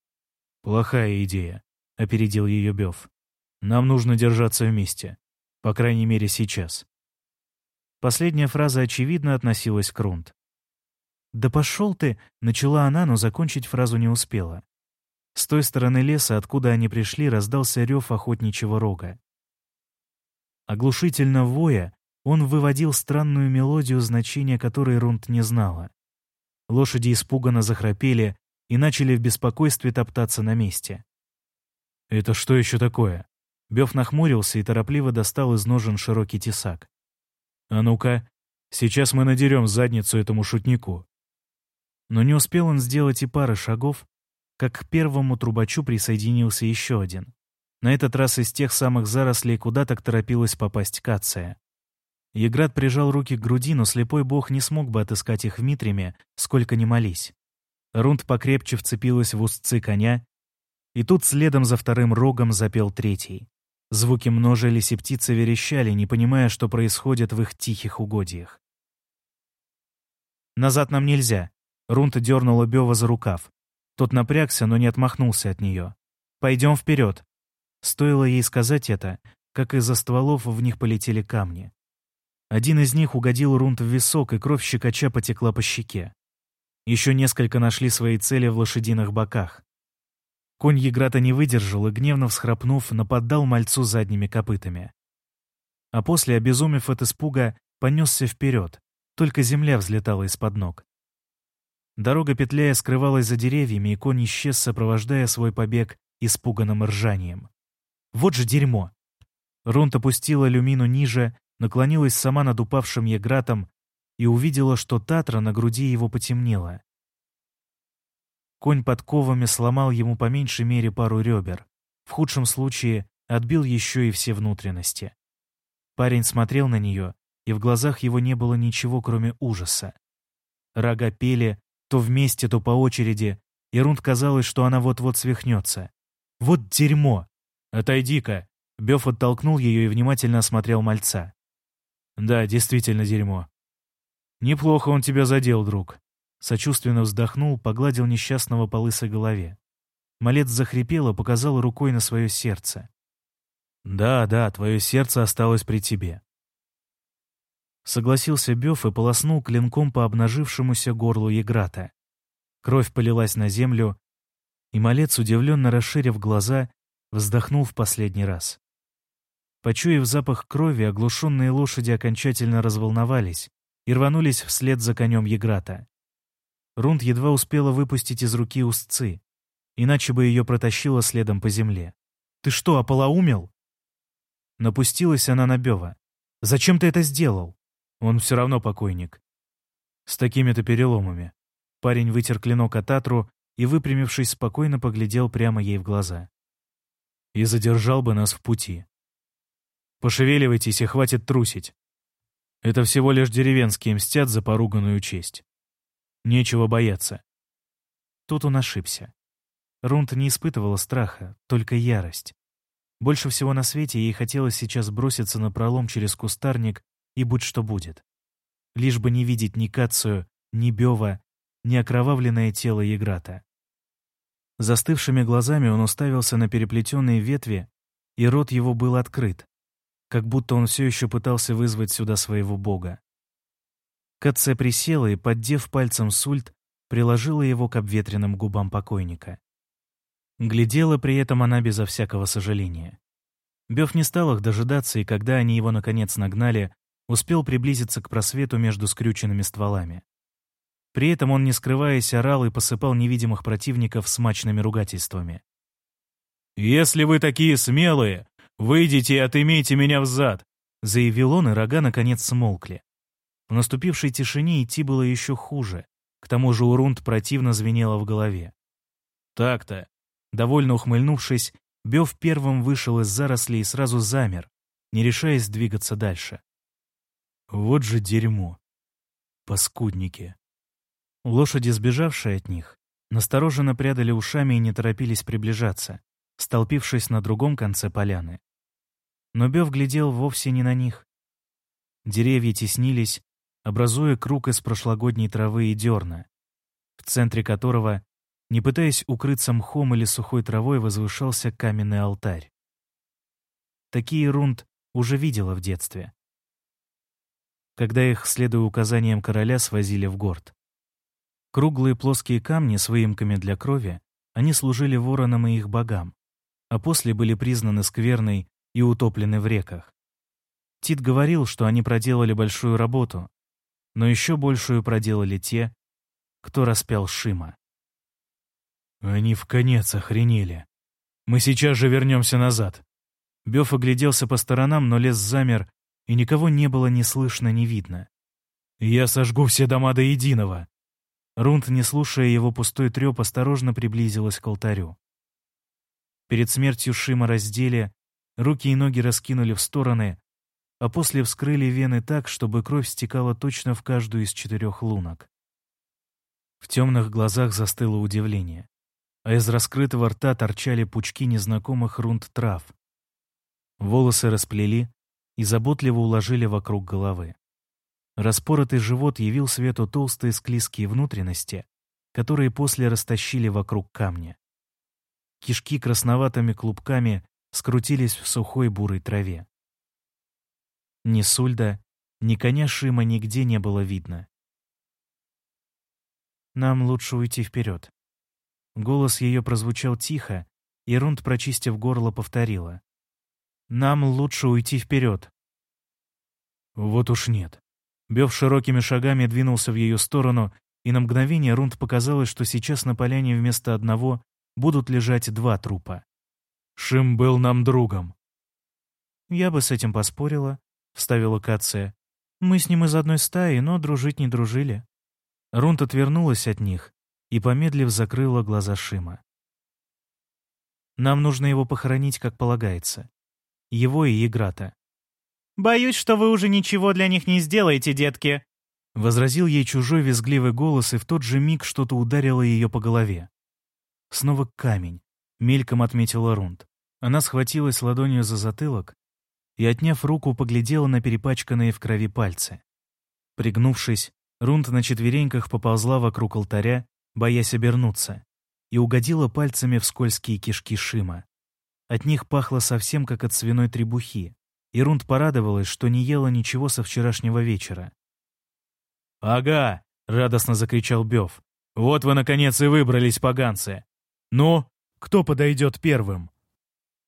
C: «Плохая идея», — опередил ее Бёв. «Нам нужно держаться вместе.
A: По крайней мере, сейчас. Последняя фраза, очевидно, относилась к Рунд. «Да пошел ты!» — начала она, но закончить фразу не успела. С той стороны леса, откуда они пришли, раздался рев охотничьего рога. Оглушительно воя, он выводил странную мелодию, значения которой Рунд не знала. Лошади испуганно захрапели и начали в беспокойстве топтаться на месте. «Это что еще такое?» Бёв нахмурился и торопливо достал из ножен широкий тесак. «А ну-ка, сейчас мы надерем задницу этому шутнику». Но не успел он сделать и пары шагов, как к первому трубачу присоединился еще один. На этот раз из тех самых зарослей, куда так торопилась попасть Кация. Еград прижал руки к груди, но слепой бог не смог бы отыскать их в Митриме, сколько ни молись. Рунд покрепче вцепилась в устцы коня, и тут следом за вторым рогом запел третий. Звуки множились, и птицы верещали, не понимая, что происходит в их тихих угодьях. «Назад нам нельзя!» Рунд дернула Бева за рукав. Тот напрягся, но не отмахнулся от нее. «Пойдем вперед!» Стоило ей сказать это, как из-за стволов в них полетели камни. Один из них угодил Рунд в висок, и кровь щекоча потекла по щеке. Еще несколько нашли свои цели в лошадиных боках. Конь Еграта не выдержал и, гневно всхрапнув, нападал мальцу задними копытами. А после, обезумев от испуга, понесся вперед, только земля взлетала из-под ног. Дорога, петляя, скрывалась за деревьями, и конь исчез, сопровождая свой побег испуганным ржанием. Вот же дерьмо! Рунт опустила люмину ниже, наклонилась сама над упавшим Егратом и увидела, что татра на груди его потемнела. Конь подковами сломал ему по меньшей мере пару ребер. В худшем случае отбил еще и все внутренности. Парень смотрел на нее, и в глазах его не было ничего, кроме ужаса. Рога пели, то вместе, то по очереди, и Рунд казалось, что она вот-вот свихнется. «Вот дерьмо!» «Отойди-ка!» Бёв оттолкнул ее и внимательно осмотрел мальца. «Да, действительно дерьмо. Неплохо он тебя задел, друг». Сочувственно вздохнул, погладил несчастного по лысой голове. Малец и показал рукой на свое сердце. «Да, да, твое сердце осталось при тебе. Согласился Бёв и полоснул клинком по обнажившемуся горлу Еграта. Кровь полилась на землю, и малец, удивленно расширив глаза, вздохнул в последний раз. Почуяв запах крови, оглушенные лошади окончательно разволновались и рванулись вслед за конем Еграта. Рунд едва успела выпустить из руки устцы, иначе бы ее протащило следом по земле. «Ты что, ополоумел?» Напустилась она на Бева. «Зачем ты это сделал?» Он все равно покойник. С такими-то переломами. Парень вытер клинок от Татру и, выпрямившись, спокойно поглядел прямо ей в глаза. И задержал бы нас в пути. Пошевеливайтесь и хватит трусить. Это всего лишь деревенские мстят за поруганную честь. Нечего бояться. Тут он ошибся. Рунт не испытывала страха, только ярость. Больше всего на свете ей хотелось сейчас броситься на пролом через кустарник и будь что будет. Лишь бы не видеть ни Кацию, ни Бева, ни окровавленное тело Еграта. Застывшими глазами он уставился на переплетенные ветви, и рот его был открыт, как будто он все еще пытался вызвать сюда своего бога. Кация присела и, поддев пальцем сульт, приложила его к обветренным губам покойника. Глядела при этом она безо всякого сожаления. Бёв не стал их дожидаться, и когда они его наконец нагнали, успел приблизиться к просвету между скрюченными стволами. При этом он, не скрываясь, орал и посыпал невидимых противников смачными ругательствами. «Если вы такие смелые, выйдите и отымейте меня взад!» заявил он, и рога наконец смолкли. В наступившей тишине идти было еще хуже. К тому же Урунд противно звенело в голове. «Так-то!» Довольно ухмыльнувшись, Бёв первым вышел из зарослей и сразу замер, не решаясь двигаться дальше. Вот же дерьмо. Паскудники. Лошади, сбежавшие от них, настороженно прядали ушами и не торопились приближаться, столпившись на другом конце поляны. Но Бев глядел вовсе не на них. Деревья теснились, образуя круг из прошлогодней травы и дерна, в центре которого, не пытаясь укрыться мхом или сухой травой, возвышался каменный алтарь. Такие рунд уже видела в детстве. Когда их, следуя указаниям короля, свозили в город. Круглые плоские камни с выемками для крови, они служили воронам и их богам, а после были признаны скверной и утоплены в реках. Тит говорил, что они проделали большую работу, но еще большую проделали те, кто распял Шима.
C: Они в конец охренели. Мы сейчас же вернемся назад.
A: Бёв огляделся по сторонам, но лес замер, и никого не было ни слышно, ни видно.
C: «Я сожгу все дома до единого!»
A: Рунд, не слушая его пустой трёп, осторожно приблизилась к алтарю. Перед смертью Шима раздели, руки и ноги раскинули в стороны, а после вскрыли вены так, чтобы кровь стекала точно в каждую из четырех лунок. В темных глазах застыло удивление, а из раскрытого рта торчали пучки незнакомых рунд трав. Волосы расплели и заботливо уложили вокруг головы. Распоротый живот явил свету толстые склизкие внутренности, которые после растащили вокруг камня. Кишки красноватыми клубками скрутились в сухой бурой траве. Ни Сульда, ни коня Шима нигде не было видно. «Нам лучше уйти вперед». Голос ее прозвучал тихо, и Рунд, прочистив горло, повторила. «Нам лучше уйти вперед».
C: «Вот уж нет».
A: Бев широкими шагами двинулся в ее сторону, и на мгновение Рунд показалось, что сейчас на поляне вместо одного будут лежать два трупа.
C: Шим был нам другом.
A: «Я бы с этим поспорила», — вставила Кация. «Мы с ним из одной стаи, но дружить не дружили». Рунт отвернулась от них и, помедлив, закрыла глаза Шима. «Нам нужно его похоронить, как полагается. Его и Играта».
B: «Боюсь, что вы уже ничего для них не сделаете, детки», —
A: возразил ей чужой визгливый голос, и в тот же миг что-то ударило ее по голове. Снова камень, мельком отметила Рунд. Она схватилась ладонью за затылок и, отняв руку, поглядела на перепачканные в крови пальцы. Пригнувшись, Рунд на четвереньках поползла вокруг алтаря, боясь обернуться, и угодила пальцами в скользкие кишки Шима. От них пахло совсем как от свиной требухи, и Рунд порадовалась, что не ела ничего со вчерашнего вечера.
C: «Ага!» — радостно закричал Бёв. «Вот вы, наконец, и выбрались, поганцы! «Ну, кто подойдет первым?»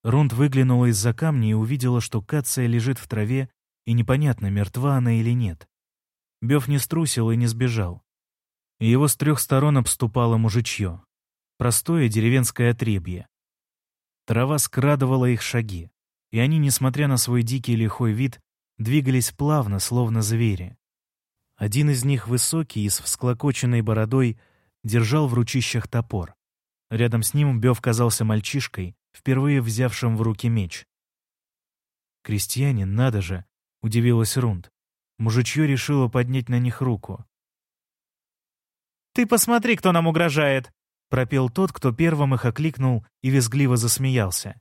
A: Рунд выглянула из-за камня и увидела, что Кация лежит в траве, и непонятно, мертва она или нет. Бёв не струсил и не сбежал. Его с трех сторон обступало мужичье. Простое деревенское отребье. Трава скрадывала их шаги, и они, несмотря на свой дикий лихой вид, двигались плавно, словно звери. Один из них, высокий и с всклокоченной бородой, держал в ручищах топор. Рядом с ним Бёв казался мальчишкой, впервые взявшим в руки меч. «Крестьянин, надо же!» — удивилась Рунд. Мужичье решило поднять на них руку.
B: «Ты посмотри, кто нам угрожает!»
A: — пропел тот, кто первым их окликнул и визгливо засмеялся.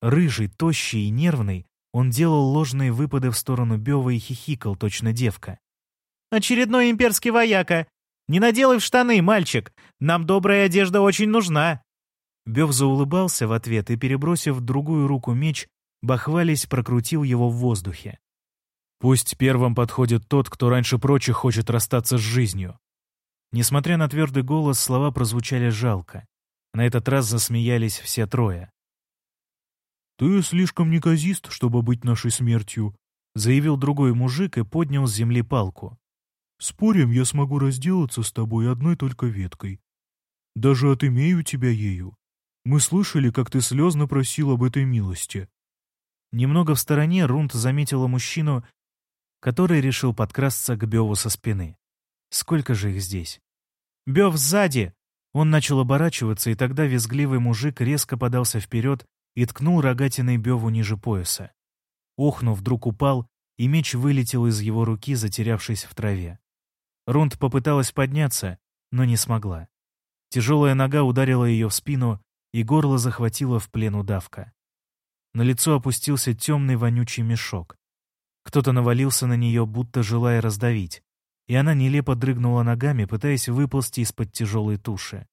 A: Рыжий, тощий и нервный, он делал ложные выпады в сторону Бёва и хихикал, точно девка.
B: «Очередной имперский вояка! Не наделай в штаны, мальчик! Нам добрая одежда очень нужна!»
A: Бев заулыбался в ответ и, перебросив другую руку меч, бахвались прокрутил его в воздухе.
C: «Пусть первым подходит тот, кто раньше прочих хочет расстаться с жизнью».
A: Несмотря на твердый голос, слова прозвучали жалко. На этот раз засмеялись все трое.
C: «Ты слишком неказист, чтобы быть нашей смертью», —
A: заявил другой мужик и поднял с земли палку.
C: Спорим, я смогу разделаться с тобой одной только веткой. Даже отымею тебя ею. Мы слышали, как ты слезно просил об этой милости».
A: Немного в стороне Рунд заметила мужчину, который решил подкрасться к Беву со спины. Сколько же их здесь? «Бев сзади!» Он начал оборачиваться, и тогда визгливый мужик резко подался вперед и ткнул рогатиной Беву ниже пояса. Охнув, вдруг упал, и меч вылетел из его руки, затерявшись в траве. Рунд попыталась подняться, но не смогла. Тяжелая нога ударила ее в спину, и горло захватило в плен удавка. На лицо опустился темный вонючий мешок. Кто-то навалился на нее, будто желая раздавить, и она нелепо дрыгнула ногами, пытаясь выползти из-под тяжелой туши.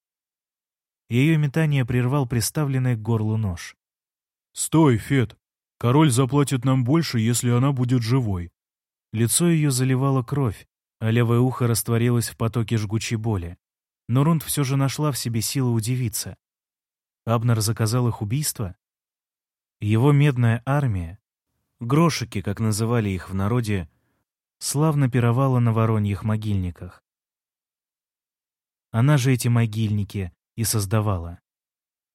A: Ее метание прервал приставленный к горлу нож.
C: «Стой, Фет!» Король заплатит нам больше, если она будет живой.
A: Лицо ее заливало кровь, а левое ухо растворилось в потоке жгучей боли. Но Рунд все же нашла в себе силы удивиться. Абнер заказал их убийство? Его медная армия, грошики, как называли их в народе, славно пировала на вороньих могильниках. Она же эти могильники и создавала.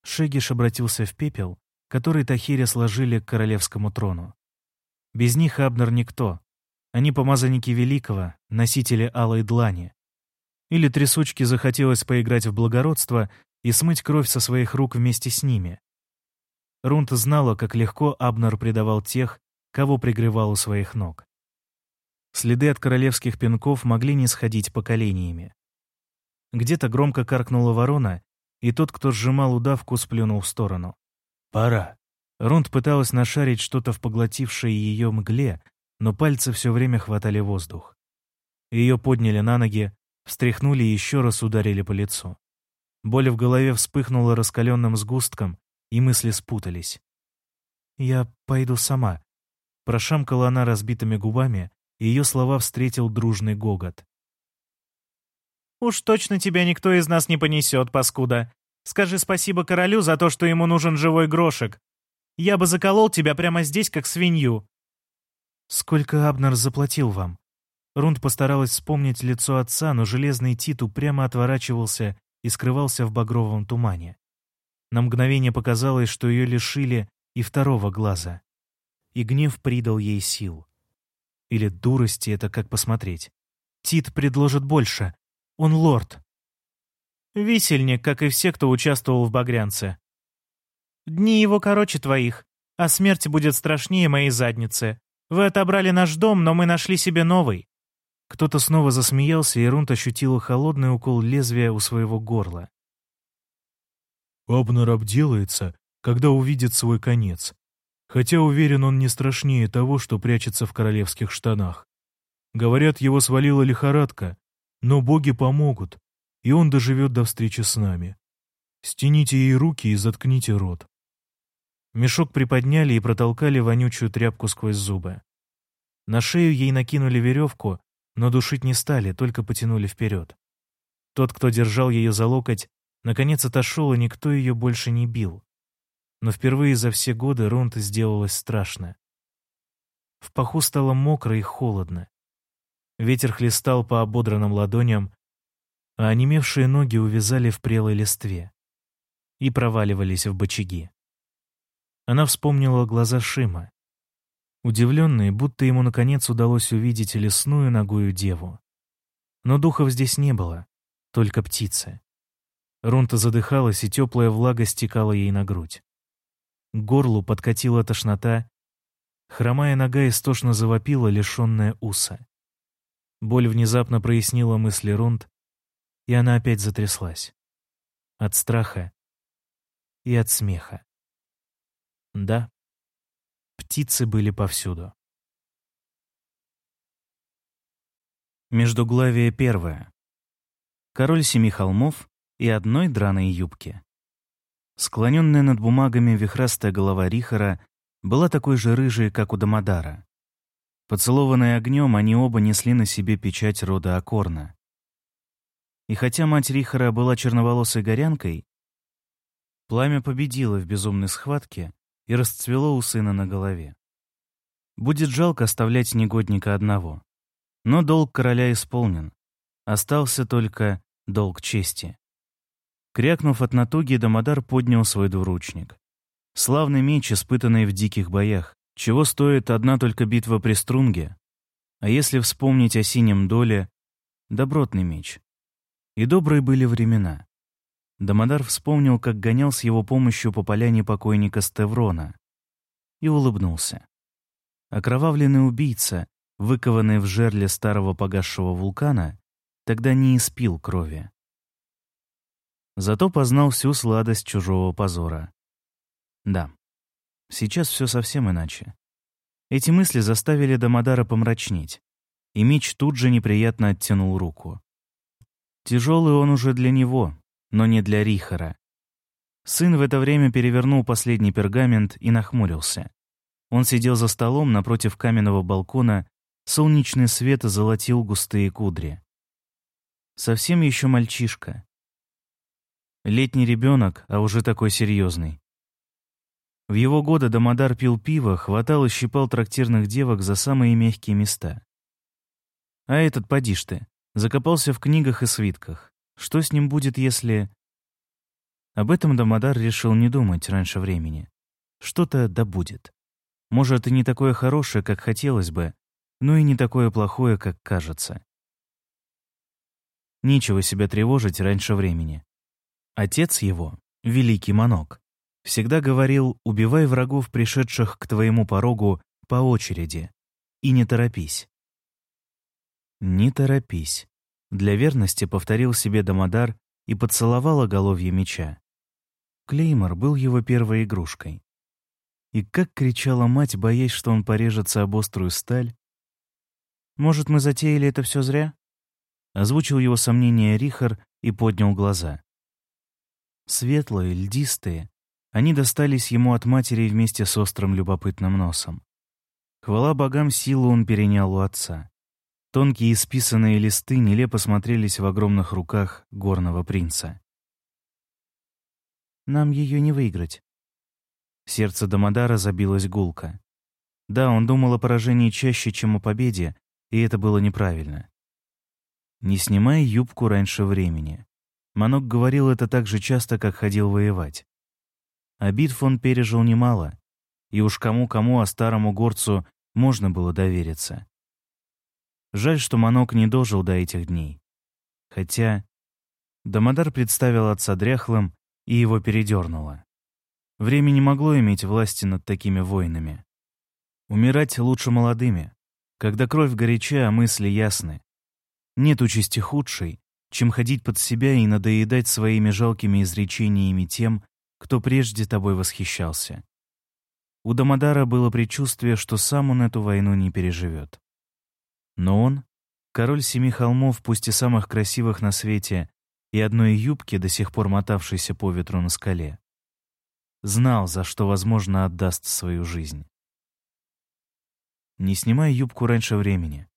A: Шегиш обратился в пепел, который Тахире сложили к королевскому трону. Без них Абнер никто. Они помазанники Великого, носители алой длани. Или трясучке захотелось поиграть в благородство и смыть кровь со своих рук вместе с ними. Рунт знала, как легко Абнер предавал тех, кого пригревал у своих ног. Следы от королевских пинков могли не сходить поколениями. Где-то громко каркнула ворона, и тот, кто сжимал удавку, сплюнул в сторону. «Пора». Рунд пыталась нашарить что-то в поглотившей ее мгле, но пальцы все время хватали воздух. Ее подняли на ноги, встряхнули и еще раз ударили по лицу. Боль в голове вспыхнула раскаленным сгустком, и мысли спутались. «Я пойду сама», — прошамкала она разбитыми губами, ее слова встретил дружный гогот.
B: «Уж точно тебя никто из нас не понесет, паскуда. Скажи спасибо королю за то, что ему нужен живой грошек. Я бы заколол тебя прямо здесь, как свинью».
A: «Сколько Абнер заплатил вам?» Рунд постаралась вспомнить лицо отца, но железный Титу прямо отворачивался и скрывался в багровом тумане. На мгновение показалось, что ее лишили и второго глаза. И гнев придал ей сил. Или дурости это как посмотреть. Тит предложит больше. Он лорд.
B: Висельник, как и все, кто участвовал в Багрянце. Дни его короче твоих, а смерть будет страшнее моей задницы. Вы отобрали наш дом, но мы нашли себе новый».
A: Кто-то снова засмеялся, и Рунт ощутила холодный укол лезвия у своего горла.
C: «Абнер обделается, когда увидит свой конец. Хотя, уверен, он не страшнее того, что прячется в королевских штанах. Говорят, его свалила лихорадка, но боги помогут и он доживет до встречи с нами. Стяните ей руки и заткните рот.
A: Мешок приподняли и протолкали вонючую тряпку сквозь зубы. На шею ей накинули веревку, но душить не стали, только потянули вперед. Тот, кто держал ее за локоть, наконец отошел, и никто ее больше не бил. Но впервые за все годы Ронт сделалось страшно. В паху стало мокро и холодно. Ветер хлестал по ободранным ладоням, а онемевшие ноги увязали в прелой листве и проваливались в бочаги. Она вспомнила глаза Шима, удивленные, будто ему наконец удалось увидеть лесную ногую деву. Но духов здесь не было, только птицы. Рунта задыхалась, и теплая влага стекала ей на грудь. К горлу подкатила тошнота, хромая нога истошно завопила, лишенная уса. Боль внезапно прояснила мысли Рунт, и она опять затряслась. От страха и от смеха. Да, птицы были повсюду. Междуглавие первое. Король семи холмов и одной драной юбки. Склоненная над бумагами вихрастая голова Рихара была такой же рыжей, как у Дамадара. Поцелованные огнем, они оба несли на себе печать рода Акорна. И хотя мать Рихара была черноволосой горянкой, пламя победило в безумной схватке и расцвело у сына на голове. Будет жалко оставлять негодника одного. Но долг короля исполнен. Остался только долг чести. Крякнув от натуги, Дамодар поднял свой двуручник. Славный меч, испытанный в диких боях. Чего стоит одна только битва при струнге? А если вспомнить о синем доле, добротный меч. И добрые были времена. Дамодар вспомнил, как гонял с его помощью по поляне покойника Стеврона. И улыбнулся. Окровавленный убийца, выкованный в жерле старого погасшего вулкана, тогда не испил крови. Зато познал всю сладость чужого позора. Да, сейчас все совсем иначе. Эти мысли заставили Дамодара помрачнеть, и меч тут же неприятно оттянул руку. Тяжелый он уже для него, но не для Рихара. Сын в это время перевернул последний пергамент и нахмурился. Он сидел за столом напротив каменного балкона, солнечный свет золотил густые кудри. Совсем еще мальчишка. Летний ребенок, а уже такой серьезный. В его годы Дамодар пил пиво, хватал и щипал трактирных девок за самые мягкие места. А этот, поди ж ты, закопался в книгах и свитках. Что с ним будет, если... Об этом Дамодар решил не думать раньше времени. Что-то да будет. Может, и не такое хорошее, как хотелось бы, но и не такое плохое, как кажется. Нечего себя тревожить раньше времени. Отец его, великий Манок, всегда говорил «убивай врагов, пришедших к твоему порогу, по очереди, и не торопись». «Не торопись», — для верности повторил себе Дамодар и поцеловал оголовье меча. Клеймор был его первой игрушкой. И как кричала мать, боясь, что он порежется об острую сталь. «Может, мы затеяли это все зря?» Озвучил его сомнение Рихар и поднял глаза. Светлые, льдистые, они достались ему от матери вместе с острым любопытным носом. Хвала богам, силу он перенял у отца. Тонкие исписанные листы нелепо смотрелись в огромных руках горного принца. «Нам ее не выиграть», Сердце Дамодара забилось гулко. Да, он думал о поражении чаще, чем о победе, и это было неправильно. Не снимай юбку раньше времени. Манок говорил это так же часто, как ходил воевать. А битв он пережил немало, и уж кому-кому, а старому горцу можно было довериться. Жаль, что Манок не дожил до этих дней. Хотя Дамодар представил отца дряхлым, и его передернуло. Время не могло иметь власти над такими воинами. Умирать лучше молодыми, когда кровь горяча, а мысли ясны. Нет участи худшей, чем ходить под себя и надоедать своими жалкими изречениями тем, кто прежде тобой восхищался. У Дамодара было предчувствие, что сам он эту войну не переживет. Но он, король семи холмов, пусть и самых красивых на свете, и одной юбки, до сих пор мотавшейся по ветру на скале, знал, за что, возможно, отдаст свою жизнь. Не снимая юбку раньше времени,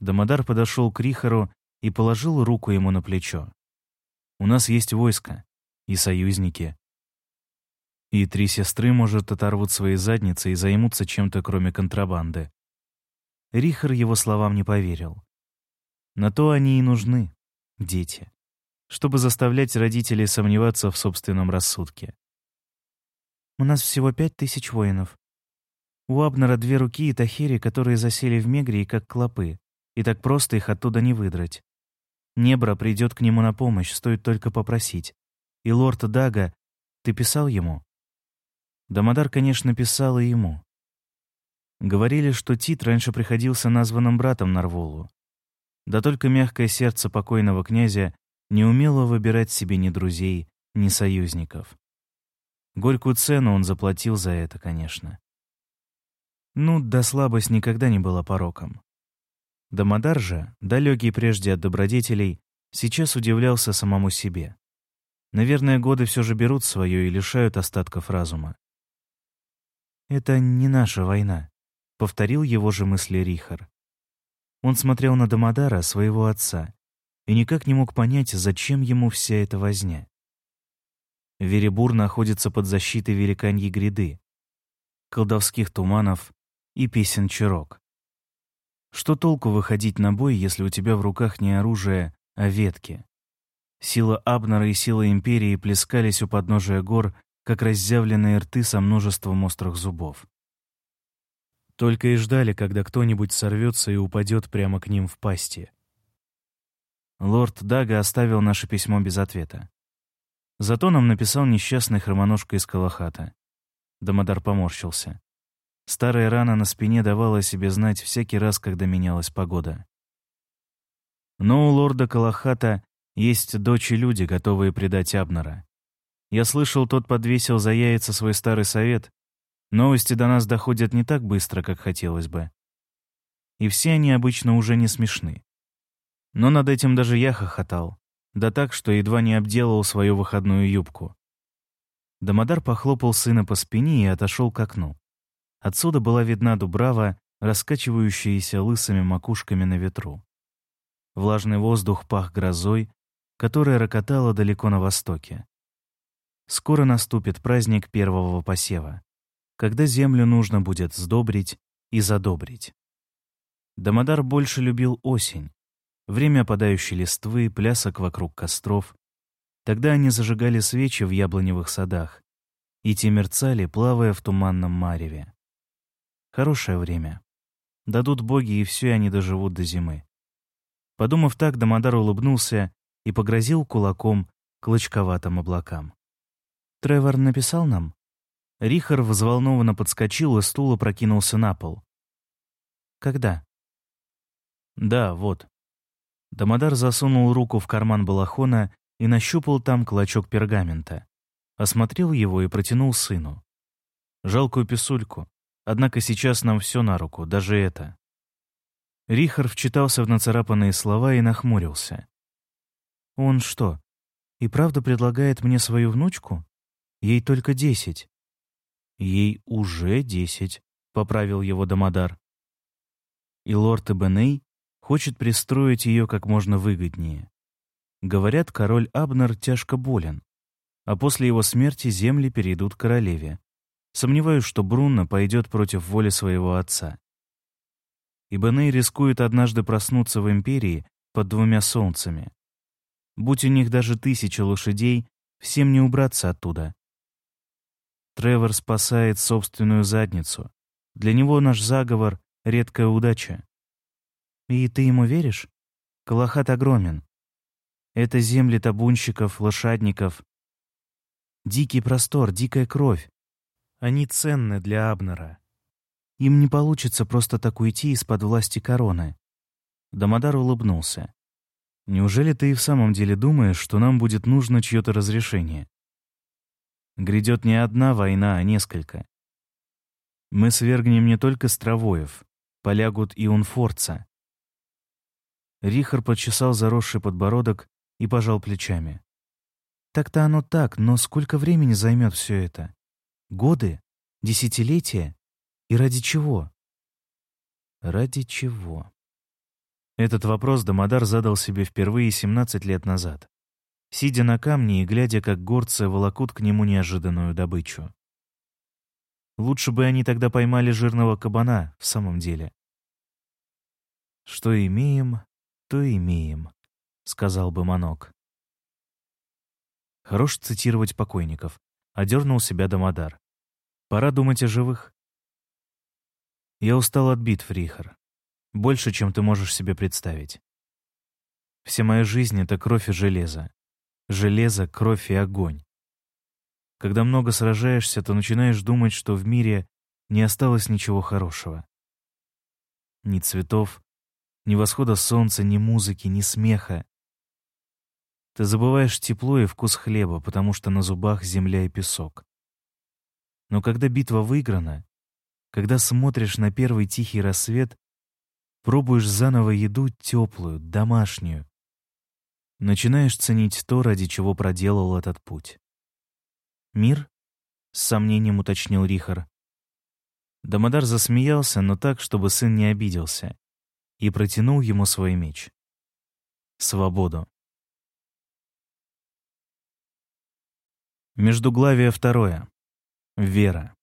A: Дамодар подошел к Рихару и положил руку ему на плечо. «У нас есть войско и союзники. И три сестры, может, оторвут свои задницы и займутся чем-то, кроме контрабанды». Рихар его словам не поверил. На то они и нужны, дети, чтобы заставлять родителей сомневаться в собственном рассудке. У нас всего пять тысяч воинов. У Абнера две руки и Тахири, которые засели в Мегрии, как клопы, и так просто их оттуда не выдрать. Небра придет к нему на помощь, стоит только попросить. И лорд Дага, ты писал ему? Дамодар, конечно, писал и ему. Говорили, что Тит раньше приходился названным братом Нарволу. Да только мягкое сердце покойного князя не умело выбирать себе ни друзей, ни союзников. Горькую цену он заплатил за это, конечно. Ну, да слабость никогда не была пороком. Дамодар же, далекий прежде от добродетелей, сейчас удивлялся самому себе. Наверное, годы все же берут свое и лишают остатков разума. «Это не наша война», — повторил его же мысли Рихар. Он смотрел на Дамодара, своего отца, и никак не мог понять, зачем ему вся эта возня. Веребур находится под защитой великаньей гряды, колдовских туманов и песен чарок. Что толку выходить на бой, если у тебя в руках не оружие, а ветки? Сила Абнера и сила Империи плескались у подножия гор, как разъявленные рты со множеством острых зубов. Только и ждали, когда кто-нибудь сорвется и упадет прямо к ним в пасти. Лорд Дага оставил наше письмо без ответа. Зато нам написал несчастный хромоножка из Калахата. Дамодар поморщился. Старая рана на спине давала о себе знать всякий раз, когда менялась погода. Но у лорда Калахата есть дочь и люди, готовые предать Абнера. Я слышал, тот подвесил за яйца свой старый совет. Новости до нас доходят не так быстро, как хотелось бы. И все они обычно уже не смешны. Но над этим даже я хохотал. Да так, что едва не обделал свою выходную юбку. Дамодар похлопал сына по спине и отошел к окну. Отсюда была видна дубрава, раскачивающаяся лысыми макушками на ветру. Влажный воздух пах грозой, которая рокотала далеко на востоке. Скоро наступит праздник первого посева, когда землю нужно будет сдобрить и задобрить. Дамодар больше любил осень, время опадающей листвы, плясок вокруг костров. Тогда они зажигали свечи в яблоневых садах, и те мерцали, плавая в туманном мареве. Хорошее время. Дадут боги, и все они доживут до зимы. Подумав так, Дамодар улыбнулся и погрозил кулаком клочковатым облакам. «Тревор написал нам?» Рихар взволнованно подскочил и стула прокинулся на пол. «Когда?» «Да, вот». Дамодар засунул руку в карман балахона и нащупал там клочок пергамента. Осмотрел его и протянул сыну. Жалкую писульку. Однако сейчас нам все на руку, даже это. Рихар вчитался в нацарапанные слова и нахмурился. «Он что, и правда предлагает мне свою внучку? Ей только десять». «Ей уже десять», — поправил его Дамодар. И лорд Эбеней хочет пристроить ее как можно выгоднее. Говорят, король Абнер тяжко болен, а после его смерти земли перейдут королеве. Сомневаюсь, что Брунно пойдет против воли своего отца. И Беней рискует однажды проснуться в Империи под двумя солнцами. Будь у них даже тысяча лошадей, всем не убраться оттуда. Тревор спасает собственную задницу. Для него наш заговор — редкая удача. И ты ему веришь? Калахат огромен. Это земли табунщиков, лошадников. Дикий простор, дикая кровь. Они ценны для Абнера. Им не получится просто так уйти из-под власти короны. Дамодар улыбнулся. Неужели ты и в самом деле думаешь, что нам будет нужно чье-то разрешение? Грядет не одна война, а несколько. Мы свергнем не только Стравоев, полягут и Унфорца. Рихар почесал заросший подбородок и пожал плечами. Так-то оно так, но сколько времени займет все это? Годы? Десятилетия? И ради чего? Ради чего? Этот вопрос Дамодар задал себе впервые 17 лет назад, сидя на камне и глядя, как горцы волокут к нему неожиданную добычу. Лучше бы они тогда поймали жирного кабана, в самом деле. «Что имеем, то имеем», — сказал бы Манок. Хорош цитировать покойников, одернул себя Дамодар. Пора думать о живых. Я устал от битв, Рихар. Больше, чем ты можешь себе представить. Вся моя жизнь — это кровь и железо. Железо, кровь и огонь. Когда много сражаешься, то начинаешь думать, что в мире не осталось ничего хорошего. Ни цветов, ни восхода солнца, ни музыки, ни смеха. Ты забываешь тепло и вкус хлеба, потому что на зубах земля и песок. Но когда битва выиграна, когда смотришь на первый тихий рассвет, пробуешь заново еду теплую, домашнюю, начинаешь ценить то, ради чего проделал этот путь. «Мир?» — с сомнением уточнил Рихар. Дамодар засмеялся, но так, чтобы сын не обиделся, и протянул ему свой меч. Свободу. Междуглавие второе. Вера.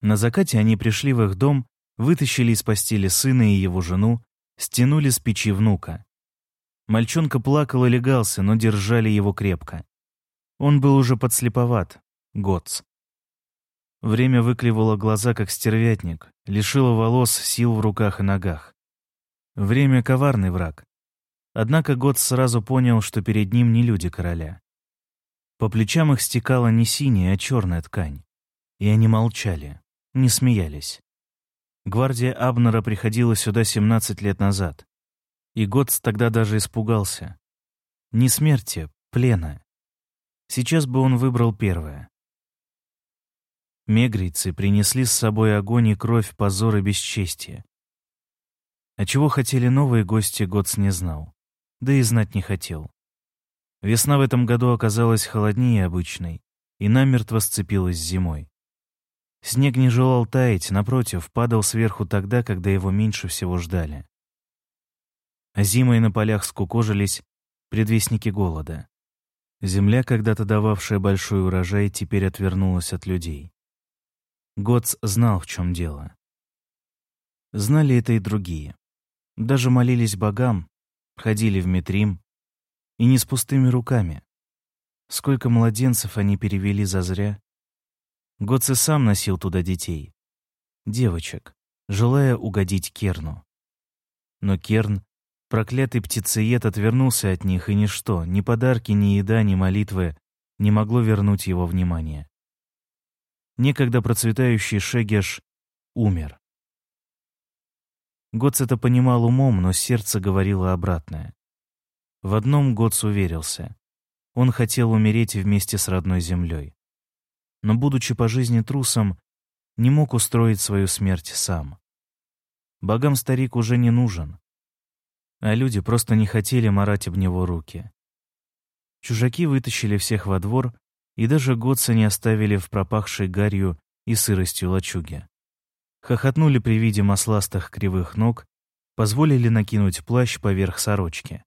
A: На закате они пришли в их дом, вытащили из постели сына и его жену, стянули с печи внука. Мальчонка плакал и легался, но держали его крепко. Он был уже подслеповат, Гоц. Время выклевало глаза, как стервятник, лишило волос, сил в руках и ногах. Время — коварный враг. Однако Гоц сразу понял, что перед ним не люди короля. По плечам их стекала не синяя, а черная ткань. И они молчали, не смеялись. Гвардия Абнера приходила сюда 17 лет назад. И Готс тогда даже испугался. Не смерти, плена. Сейчас бы он выбрал первое. Мегрийцы принесли с собой огонь и кровь, позор и бесчестие. А чего хотели новые гости, Готс не знал. Да и знать не хотел. Весна в этом году оказалась холоднее обычной и намертво сцепилась с зимой. Снег не желал таять, напротив, падал сверху тогда, когда его меньше всего ждали. А зимой на полях скукожились предвестники голода. Земля, когда-то дававшая большой урожай, теперь отвернулась от людей. Готс знал, в чем дело. Знали это и другие. Даже молились богам, ходили в Метрим, и не с пустыми руками. Сколько младенцев они перевели зазря. И сам носил туда детей. Девочек, желая угодить Керну. Но Керн, проклятый птицеед, отвернулся от них, и ничто, ни подарки, ни еда, ни молитвы не могло вернуть его внимание. Некогда процветающий Шегеш умер. Это понимал умом, но сердце говорило обратное. В одном Готс уверился. Он хотел умереть вместе с родной землей. Но, будучи по жизни трусом, не мог устроить свою смерть сам. Богам старик уже не нужен, а люди просто не хотели марать об него руки. Чужаки вытащили всех во двор и даже Готса не оставили в пропахшей гарью и сыростью лачуге хохотнули при виде масластых кривых ног, позволили накинуть плащ поверх сорочки.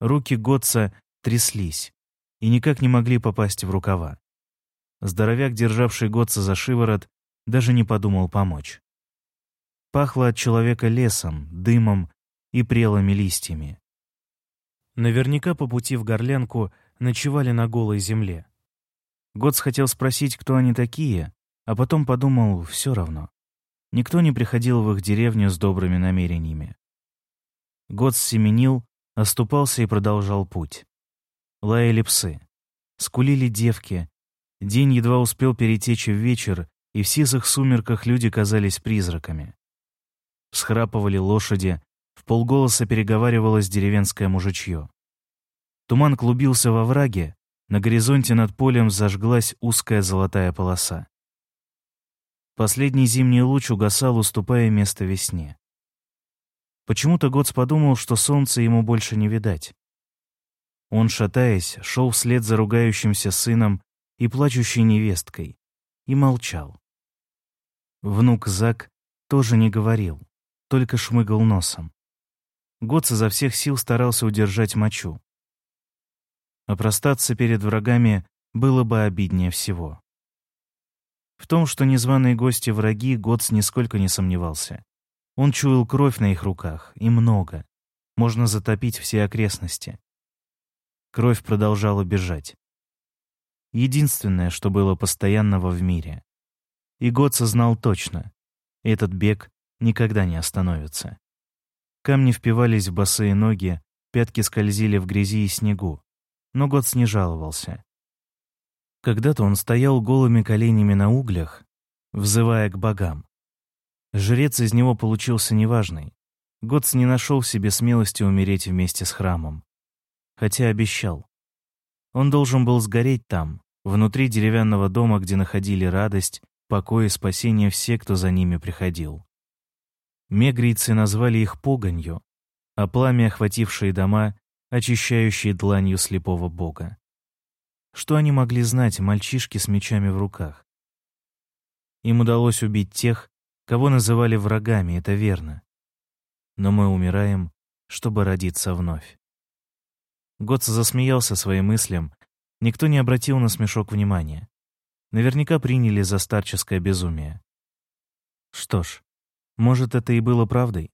A: Руки Готца тряслись и никак не могли попасть в рукава. Здоровяк, державший Готца за шиворот, даже не подумал помочь. Пахло от человека лесом, дымом и прелыми листьями. Наверняка по пути в горлянку ночевали на голой земле. Готс хотел спросить, кто они такие, а потом подумал, все равно. Никто не приходил в их деревню с добрыми намерениями. Год семенил, оступался и продолжал путь. Лаяли псы, скулили девки. День едва успел перетечь в вечер, и в сизых сумерках люди казались призраками. Схрапывали лошади, в полголоса переговаривалось деревенское мужичье. Туман клубился во враге, на горизонте над полем зажглась узкая золотая полоса. Последний зимний луч угасал, уступая место весне. Почему-то Готс подумал, что солнца ему больше не видать. Он, шатаясь, шел вслед за ругающимся сыном и плачущей невесткой, и молчал. Внук Зак тоже не говорил, только шмыгал носом. Готс изо всех сил старался удержать мочу. А простаться перед врагами было бы обиднее всего. В том, что незваные гости враги, Готс нисколько не сомневался. Он чуял кровь на их руках, и много. Можно затопить все окрестности. Кровь продолжала бежать. Единственное, что было постоянного в мире. И Готс знал точно. Этот бег никогда не остановится. Камни впивались в босые ноги, пятки скользили в грязи и снегу. Но Готс не жаловался. Когда-то он стоял голыми коленями на углях, взывая к богам. Жрец из него получился неважный. Готс не нашел в себе смелости умереть вместе с храмом. Хотя обещал. Он должен был сгореть там, внутри деревянного дома, где находили радость, покой и спасение все, кто за ними приходил. Мегрийцы назвали их погонью, а пламя, охватившие дома, очищающие дланью слепого бога. Что они могли знать, мальчишки с мечами в руках? Им удалось убить тех, кого называли врагами, это верно. Но мы умираем, чтобы родиться вновь. Готс засмеялся своим мыслям. Никто не обратил на смешок внимания. Наверняка приняли за старческое безумие. Что ж, может, это и было правдой?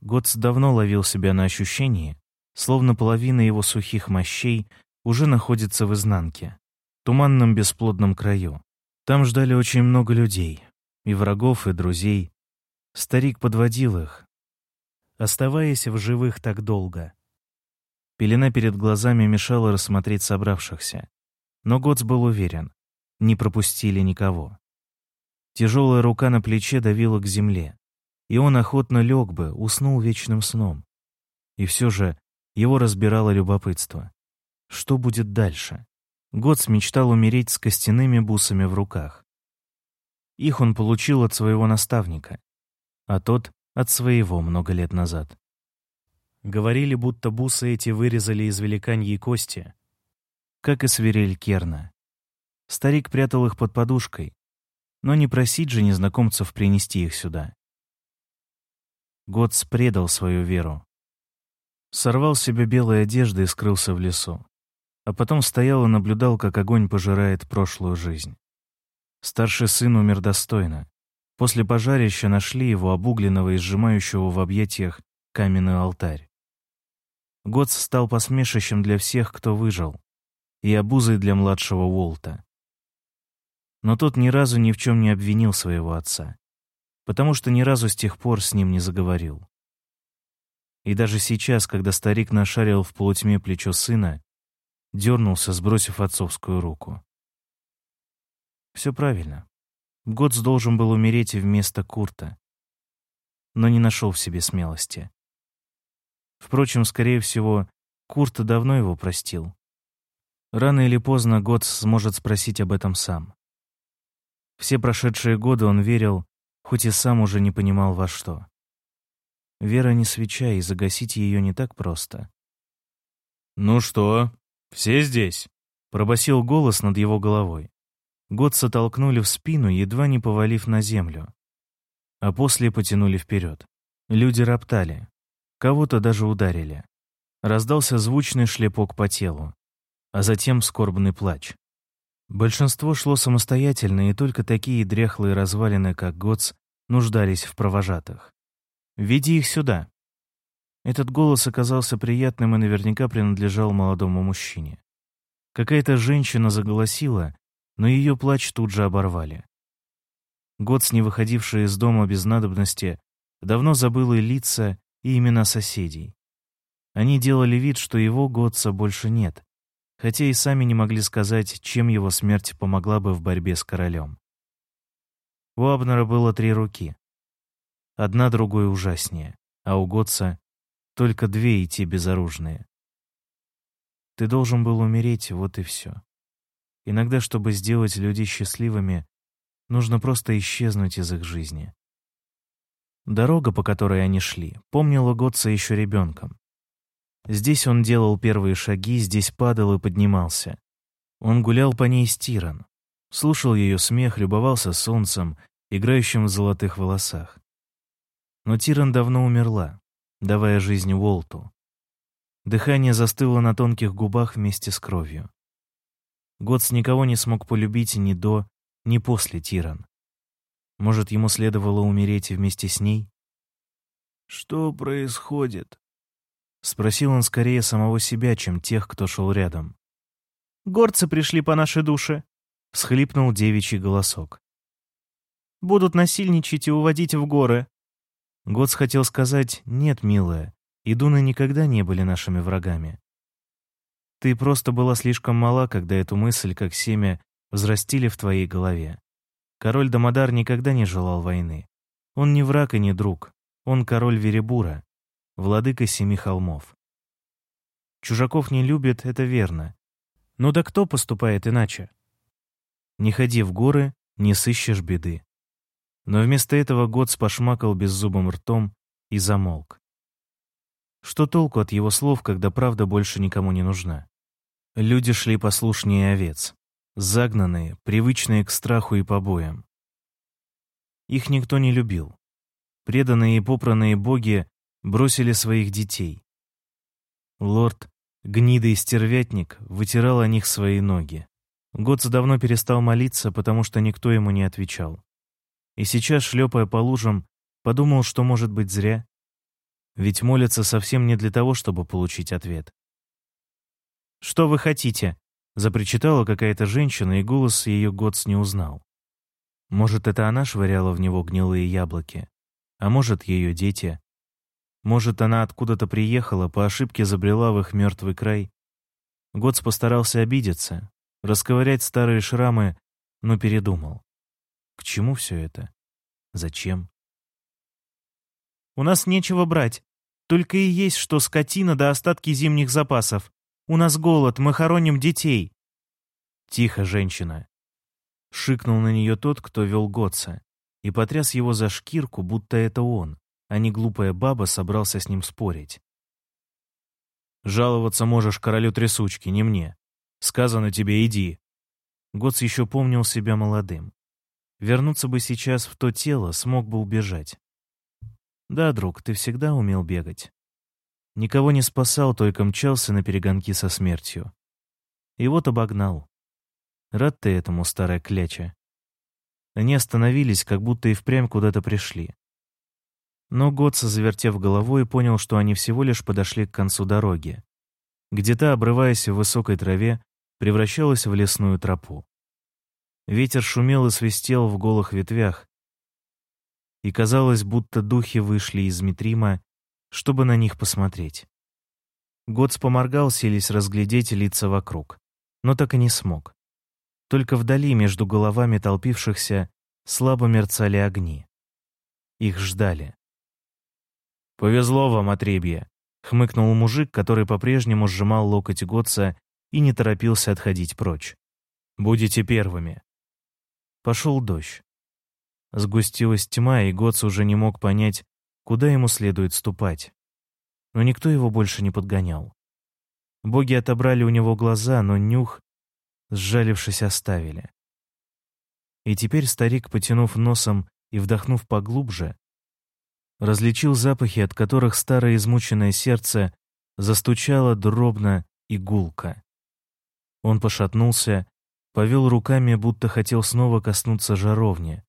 A: Готс давно ловил себя на ощущении, словно половина его сухих мощей уже находится в изнанке, туманном бесплодном краю. Там ждали очень много людей, и врагов, и друзей. Старик подводил их, оставаясь в живых так долго. Пелена перед глазами мешала рассмотреть собравшихся. Но Гоц был уверен, не пропустили никого. Тяжелая рука на плече давила к земле, и он охотно лег бы, уснул вечным сном. И все же его разбирало любопытство. Что будет дальше? Готс мечтал умереть с костяными бусами в руках. Их он получил от своего наставника, а тот — от своего много лет назад. Говорили, будто бусы эти вырезали из великаньей кости, как и свирель Керна. Старик прятал их под подушкой, Но не просить же незнакомцев принести их сюда. Готс предал свою веру. Сорвал с себя белые одежды и скрылся в лесу. А потом стоял и наблюдал, как огонь пожирает прошлую жизнь. Старший сын умер достойно. После пожарища нашли его обугленного и сжимающего в объятиях каменный алтарь. Готс стал посмешищем для всех, кто выжил, и обузой для младшего Уолта. Но тот ни разу ни в чем не обвинил своего отца, потому что ни разу с тех пор с ним не заговорил. И даже сейчас, когда старик нашарил в полутьме плечо сына, дернулся, сбросив отцовскую руку. Все правильно. Готс должен был умереть вместо Курта, но не нашел в себе смелости. Впрочем, скорее всего, Курт давно его простил. Рано или поздно Готс сможет спросить об этом сам. Все прошедшие годы он верил, хоть и сам уже не понимал во что. Вера не свеча, и загасить ее не так просто.
C: «Ну что, все здесь?» — пробасил голос над его головой. Готса толкнули в спину, едва не повалив на землю. А после потянули вперед. Люди роптали. Кого-то даже ударили. Раздался звучный шлепок по телу, а затем скорбный плач. Большинство шло самостоятельно, и только такие дряхлые развалины, как Готс, нуждались в провожатых. «Веди их сюда!» Этот голос оказался приятным и наверняка принадлежал молодому мужчине. Какая-то женщина заголосила, но ее плач тут же оборвали. Готс, не выходивший из дома без надобности, давно забыл и лица, и имена соседей. Они делали вид, что его Готса больше нет, хотя и сами не могли сказать, чем его смерть помогла бы в борьбе с королем. У Абнера было три руки. Одна другой ужаснее, а у Готса только две и те безоружные. Ты должен был умереть, вот и все. Иногда, чтобы сделать людей счастливыми, нужно просто исчезнуть из их жизни. Дорога, по которой они шли, помнила Готца еще ребенком. Здесь он делал первые шаги, здесь падал и поднимался. Он гулял по ней с Тиран, слушал ее смех, любовался солнцем, играющим в золотых волосах. Но Тиран давно умерла, давая жизнь Уолту. Дыхание застыло на тонких губах вместе с кровью. Готс никого не смог полюбить ни до, ни после Тиран. Может, ему следовало умереть вместе с ней? «Что происходит?» — спросил он скорее самого себя, чем тех, кто шел рядом.
B: «Горцы пришли по нашей душе», — всхлипнул девичий голосок. «Будут насильничать и уводить в горы».
A: Готс хотел сказать «нет, милая, идуны никогда не были нашими врагами. Ты просто была слишком мала, когда эту мысль, как семя, взрастили в твоей голове. Король Дамодар никогда не желал войны. Он не враг и не друг. Он король Веребура, владыка семи холмов. Чужаков не любит, это верно. Но да кто поступает иначе? Не ходи в горы, не сыщешь беды. Но вместо этого год спошмакал беззубым ртом и замолк. Что толку от его слов, когда правда больше никому не нужна? Люди шли послушнее овец, загнанные, привычные к страху и побоям. Их никто не любил. Преданные и попранные боги бросили своих детей. Лорд, гнида и стервятник, вытирал о них свои ноги. Готс давно перестал молиться, потому что никто ему не отвечал. И сейчас, шлепая по лужам, подумал, что, может быть, зря. Ведь молятся совсем не для того, чтобы получить ответ.
B: «Что вы хотите?» — запричитала какая-то женщина, и голос ее Готс не узнал.
A: Может, это она швыряла в него гнилые яблоки, а может, ее дети. Может, она откуда-то приехала, по ошибке забрела в их мертвый край. Готс постарался обидеться, расковырять старые шрамы, но передумал. К чему все это? Зачем?
B: «У нас нечего брать. Только и есть, что скотина до остатки зимних запасов. У нас голод, мы хороним детей».
A: «Тихо, женщина!» Шикнул на нее тот, кто вел Готса, и потряс его за шкирку, будто это он, а не глупая баба собрался с ним спорить. «Жаловаться можешь королю трясучки, не мне. Сказано тебе, иди». Готс еще помнил себя молодым. Вернуться бы сейчас в то тело, смог бы убежать. Да, друг, ты всегда умел бегать. Никого не спасал, только мчался на перегонки со смертью. И вот обогнал. Рад ты этому, старая кляча. Они остановились, как будто и впрямь куда-то пришли. Но Готса, завертев головой, понял, что они всего лишь подошли к концу дороги. Где-то, обрываясь в высокой траве, превращалась в лесную тропу. Ветер шумел и свистел в голых ветвях, и казалось, будто духи вышли из Митрима, чтобы на них посмотреть. Готс поморгал, селись разглядеть лица вокруг, но так и не смог. Только вдали между головами толпившихся слабо мерцали огни. Их ждали. «Повезло вам, отребье!» — хмыкнул мужик, который по-прежнему сжимал локоть Готса и не торопился отходить прочь. «Будете первыми». Пошел дождь. Сгустилась тьма, и Готс уже не мог понять, куда ему следует ступать. Но никто его больше не подгонял. Боги отобрали у него глаза, но нюх, сжалившись, оставили. И теперь старик, потянув носом и вдохнув поглубже, различил запахи, от которых старое измученное сердце застучало дробно и гулко. Он пошатнулся, повел руками, будто хотел снова коснуться жаровни,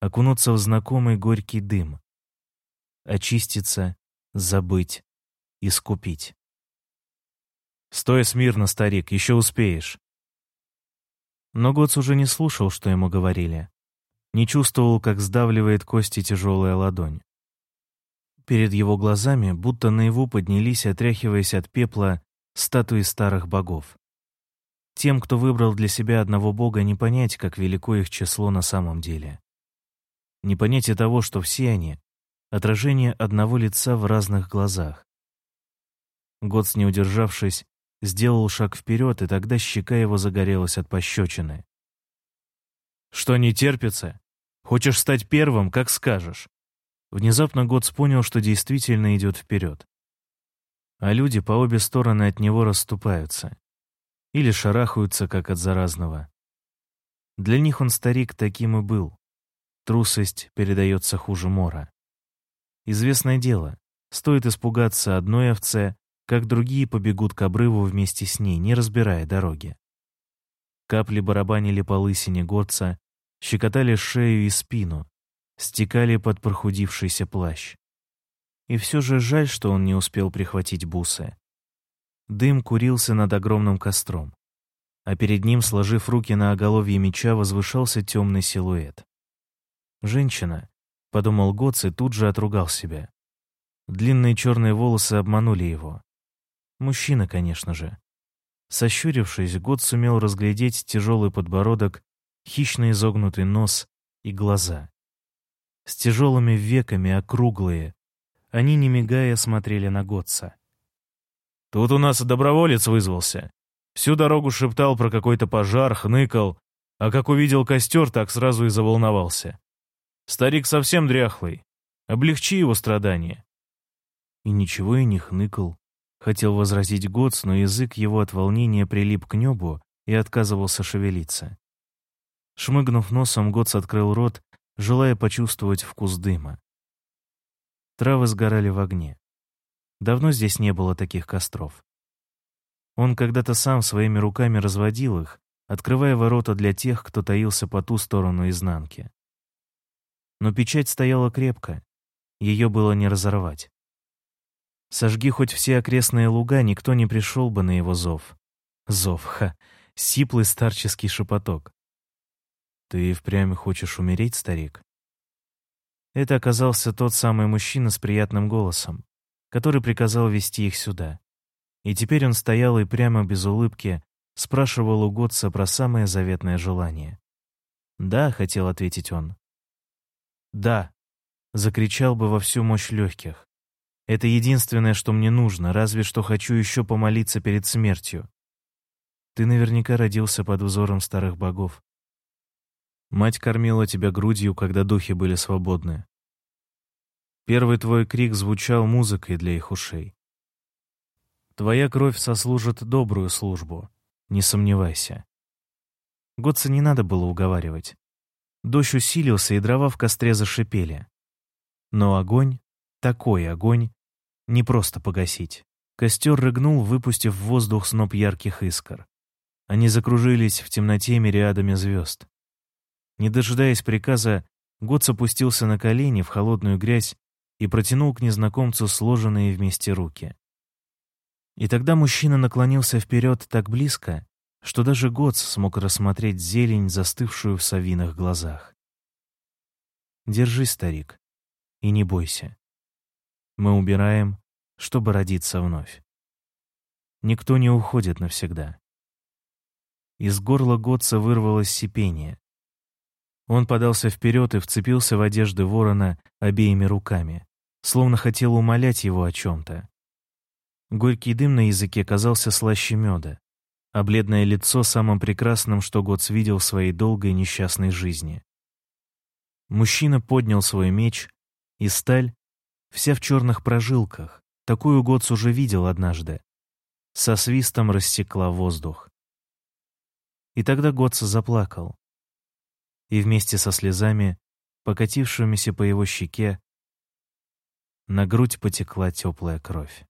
A: окунуться в знакомый горький дым, очиститься, забыть, искупить. «Стой смирно, старик, еще успеешь». Но Гоц уже не слушал, что ему говорили. Не чувствовал, как сдавливает кости тяжелая ладонь. Перед его глазами будто наяву поднялись, отряхиваясь от пепла, статуи старых богов. Тем, кто выбрал для себя одного бога, не понять, как велико их число на самом деле. Не понять и того, что все они — отражение одного лица в разных глазах. Годс, не удержавшись, сделал шаг вперед, и тогда щека его загорелась от пощечины. «Что не терпится? Хочешь стать первым, как скажешь?» Внезапно Готс понял, что действительно идет вперед. А люди по обе стороны от него расступаются. Или шарахаются, как от заразного. Для них он старик таким и был. Трусость передается хуже мора. Известное дело, стоит испугаться одной овце, как другие побегут к обрыву вместе с ней, не разбирая дороги. Капли барабанили по лысине горца, щекотали шею и спину, стекали под прохудившийся плащ. И все же жаль, что он не успел прихватить бусы. Дым курился над огромным костром, а перед ним, сложив руки на оголовье меча, возвышался темный силуэт. «Женщина», — подумал Гоц и тут же отругал себя. Длинные черные волосы обманули его. Мужчина, конечно же. Сощурившись, Год сумел разглядеть тяжелый подбородок, хищно изогнутый нос и глаза с тяжелыми веками, округлые. Они, не мигая, смотрели на Готца. «Тут у нас доброволец вызвался. Всю дорогу шептал про какой-то пожар, хныкал, а как увидел костер, так сразу и заволновался. Старик совсем дряхлый. Облегчи его страдания». И ничего и не хныкал. Хотел возразить Готс, но язык его от волнения прилип к небу и отказывался шевелиться. Шмыгнув носом, Готс открыл рот желая почувствовать вкус дыма. Травы сгорали в огне. Давно здесь не было таких костров. Он когда-то сам своими руками разводил их, открывая ворота для тех, кто таился по ту сторону изнанки. Но печать стояла крепко, ее было не разорвать. Сожги хоть все окрестные луга, никто не пришел бы на его зов. Зов, ха, сиплый старческий шепоток. «Ты впрямь хочешь умереть, старик?» Это оказался тот самый мужчина с приятным голосом, который приказал вести их сюда. И теперь он стоял и прямо без улыбки спрашивал у Готца про самое заветное желание. «Да», — хотел ответить он. «Да», — закричал бы во всю мощь легких. «Это единственное, что мне нужно, разве что хочу еще помолиться перед смертью. Ты наверняка родился под узором старых богов. Мать кормила тебя грудью, когда духи были свободны. Первый твой крик звучал музыкой для их ушей. Твоя кровь сослужит добрую службу, не сомневайся. Готца не надо было уговаривать. Дождь усилился, и дрова в костре зашипели. Но огонь, такой огонь, не просто погасить. Костер рыгнул, выпустив в воздух сноп ярких искр. Они закружились в темноте мириадами звезд. Не дожидаясь приказа, Гоц опустился на колени в холодную грязь и протянул к незнакомцу сложенные вместе руки. И тогда мужчина наклонился вперед так близко, что даже Гоц смог рассмотреть зелень, застывшую в совиных глазах. «Держись, старик, и не бойся. Мы убираем, чтобы родиться вновь. Никто не уходит навсегда». Из горла Готца вырвалось сипение. Он подался вперед и вцепился в одежды ворона обеими руками, словно хотел умолять его о чем-то. Горький дым на языке казался слаще меда, а бледное лицо самым прекрасным, что Гоц видел в своей долгой несчастной жизни. Мужчина поднял свой меч, и сталь, вся в черных прожилках, такую Гоц уже видел однажды, со свистом рассекла воздух. И тогда Гоц заплакал. И вместе со слезами, покатившимися по его щеке, на грудь потекла теплая кровь.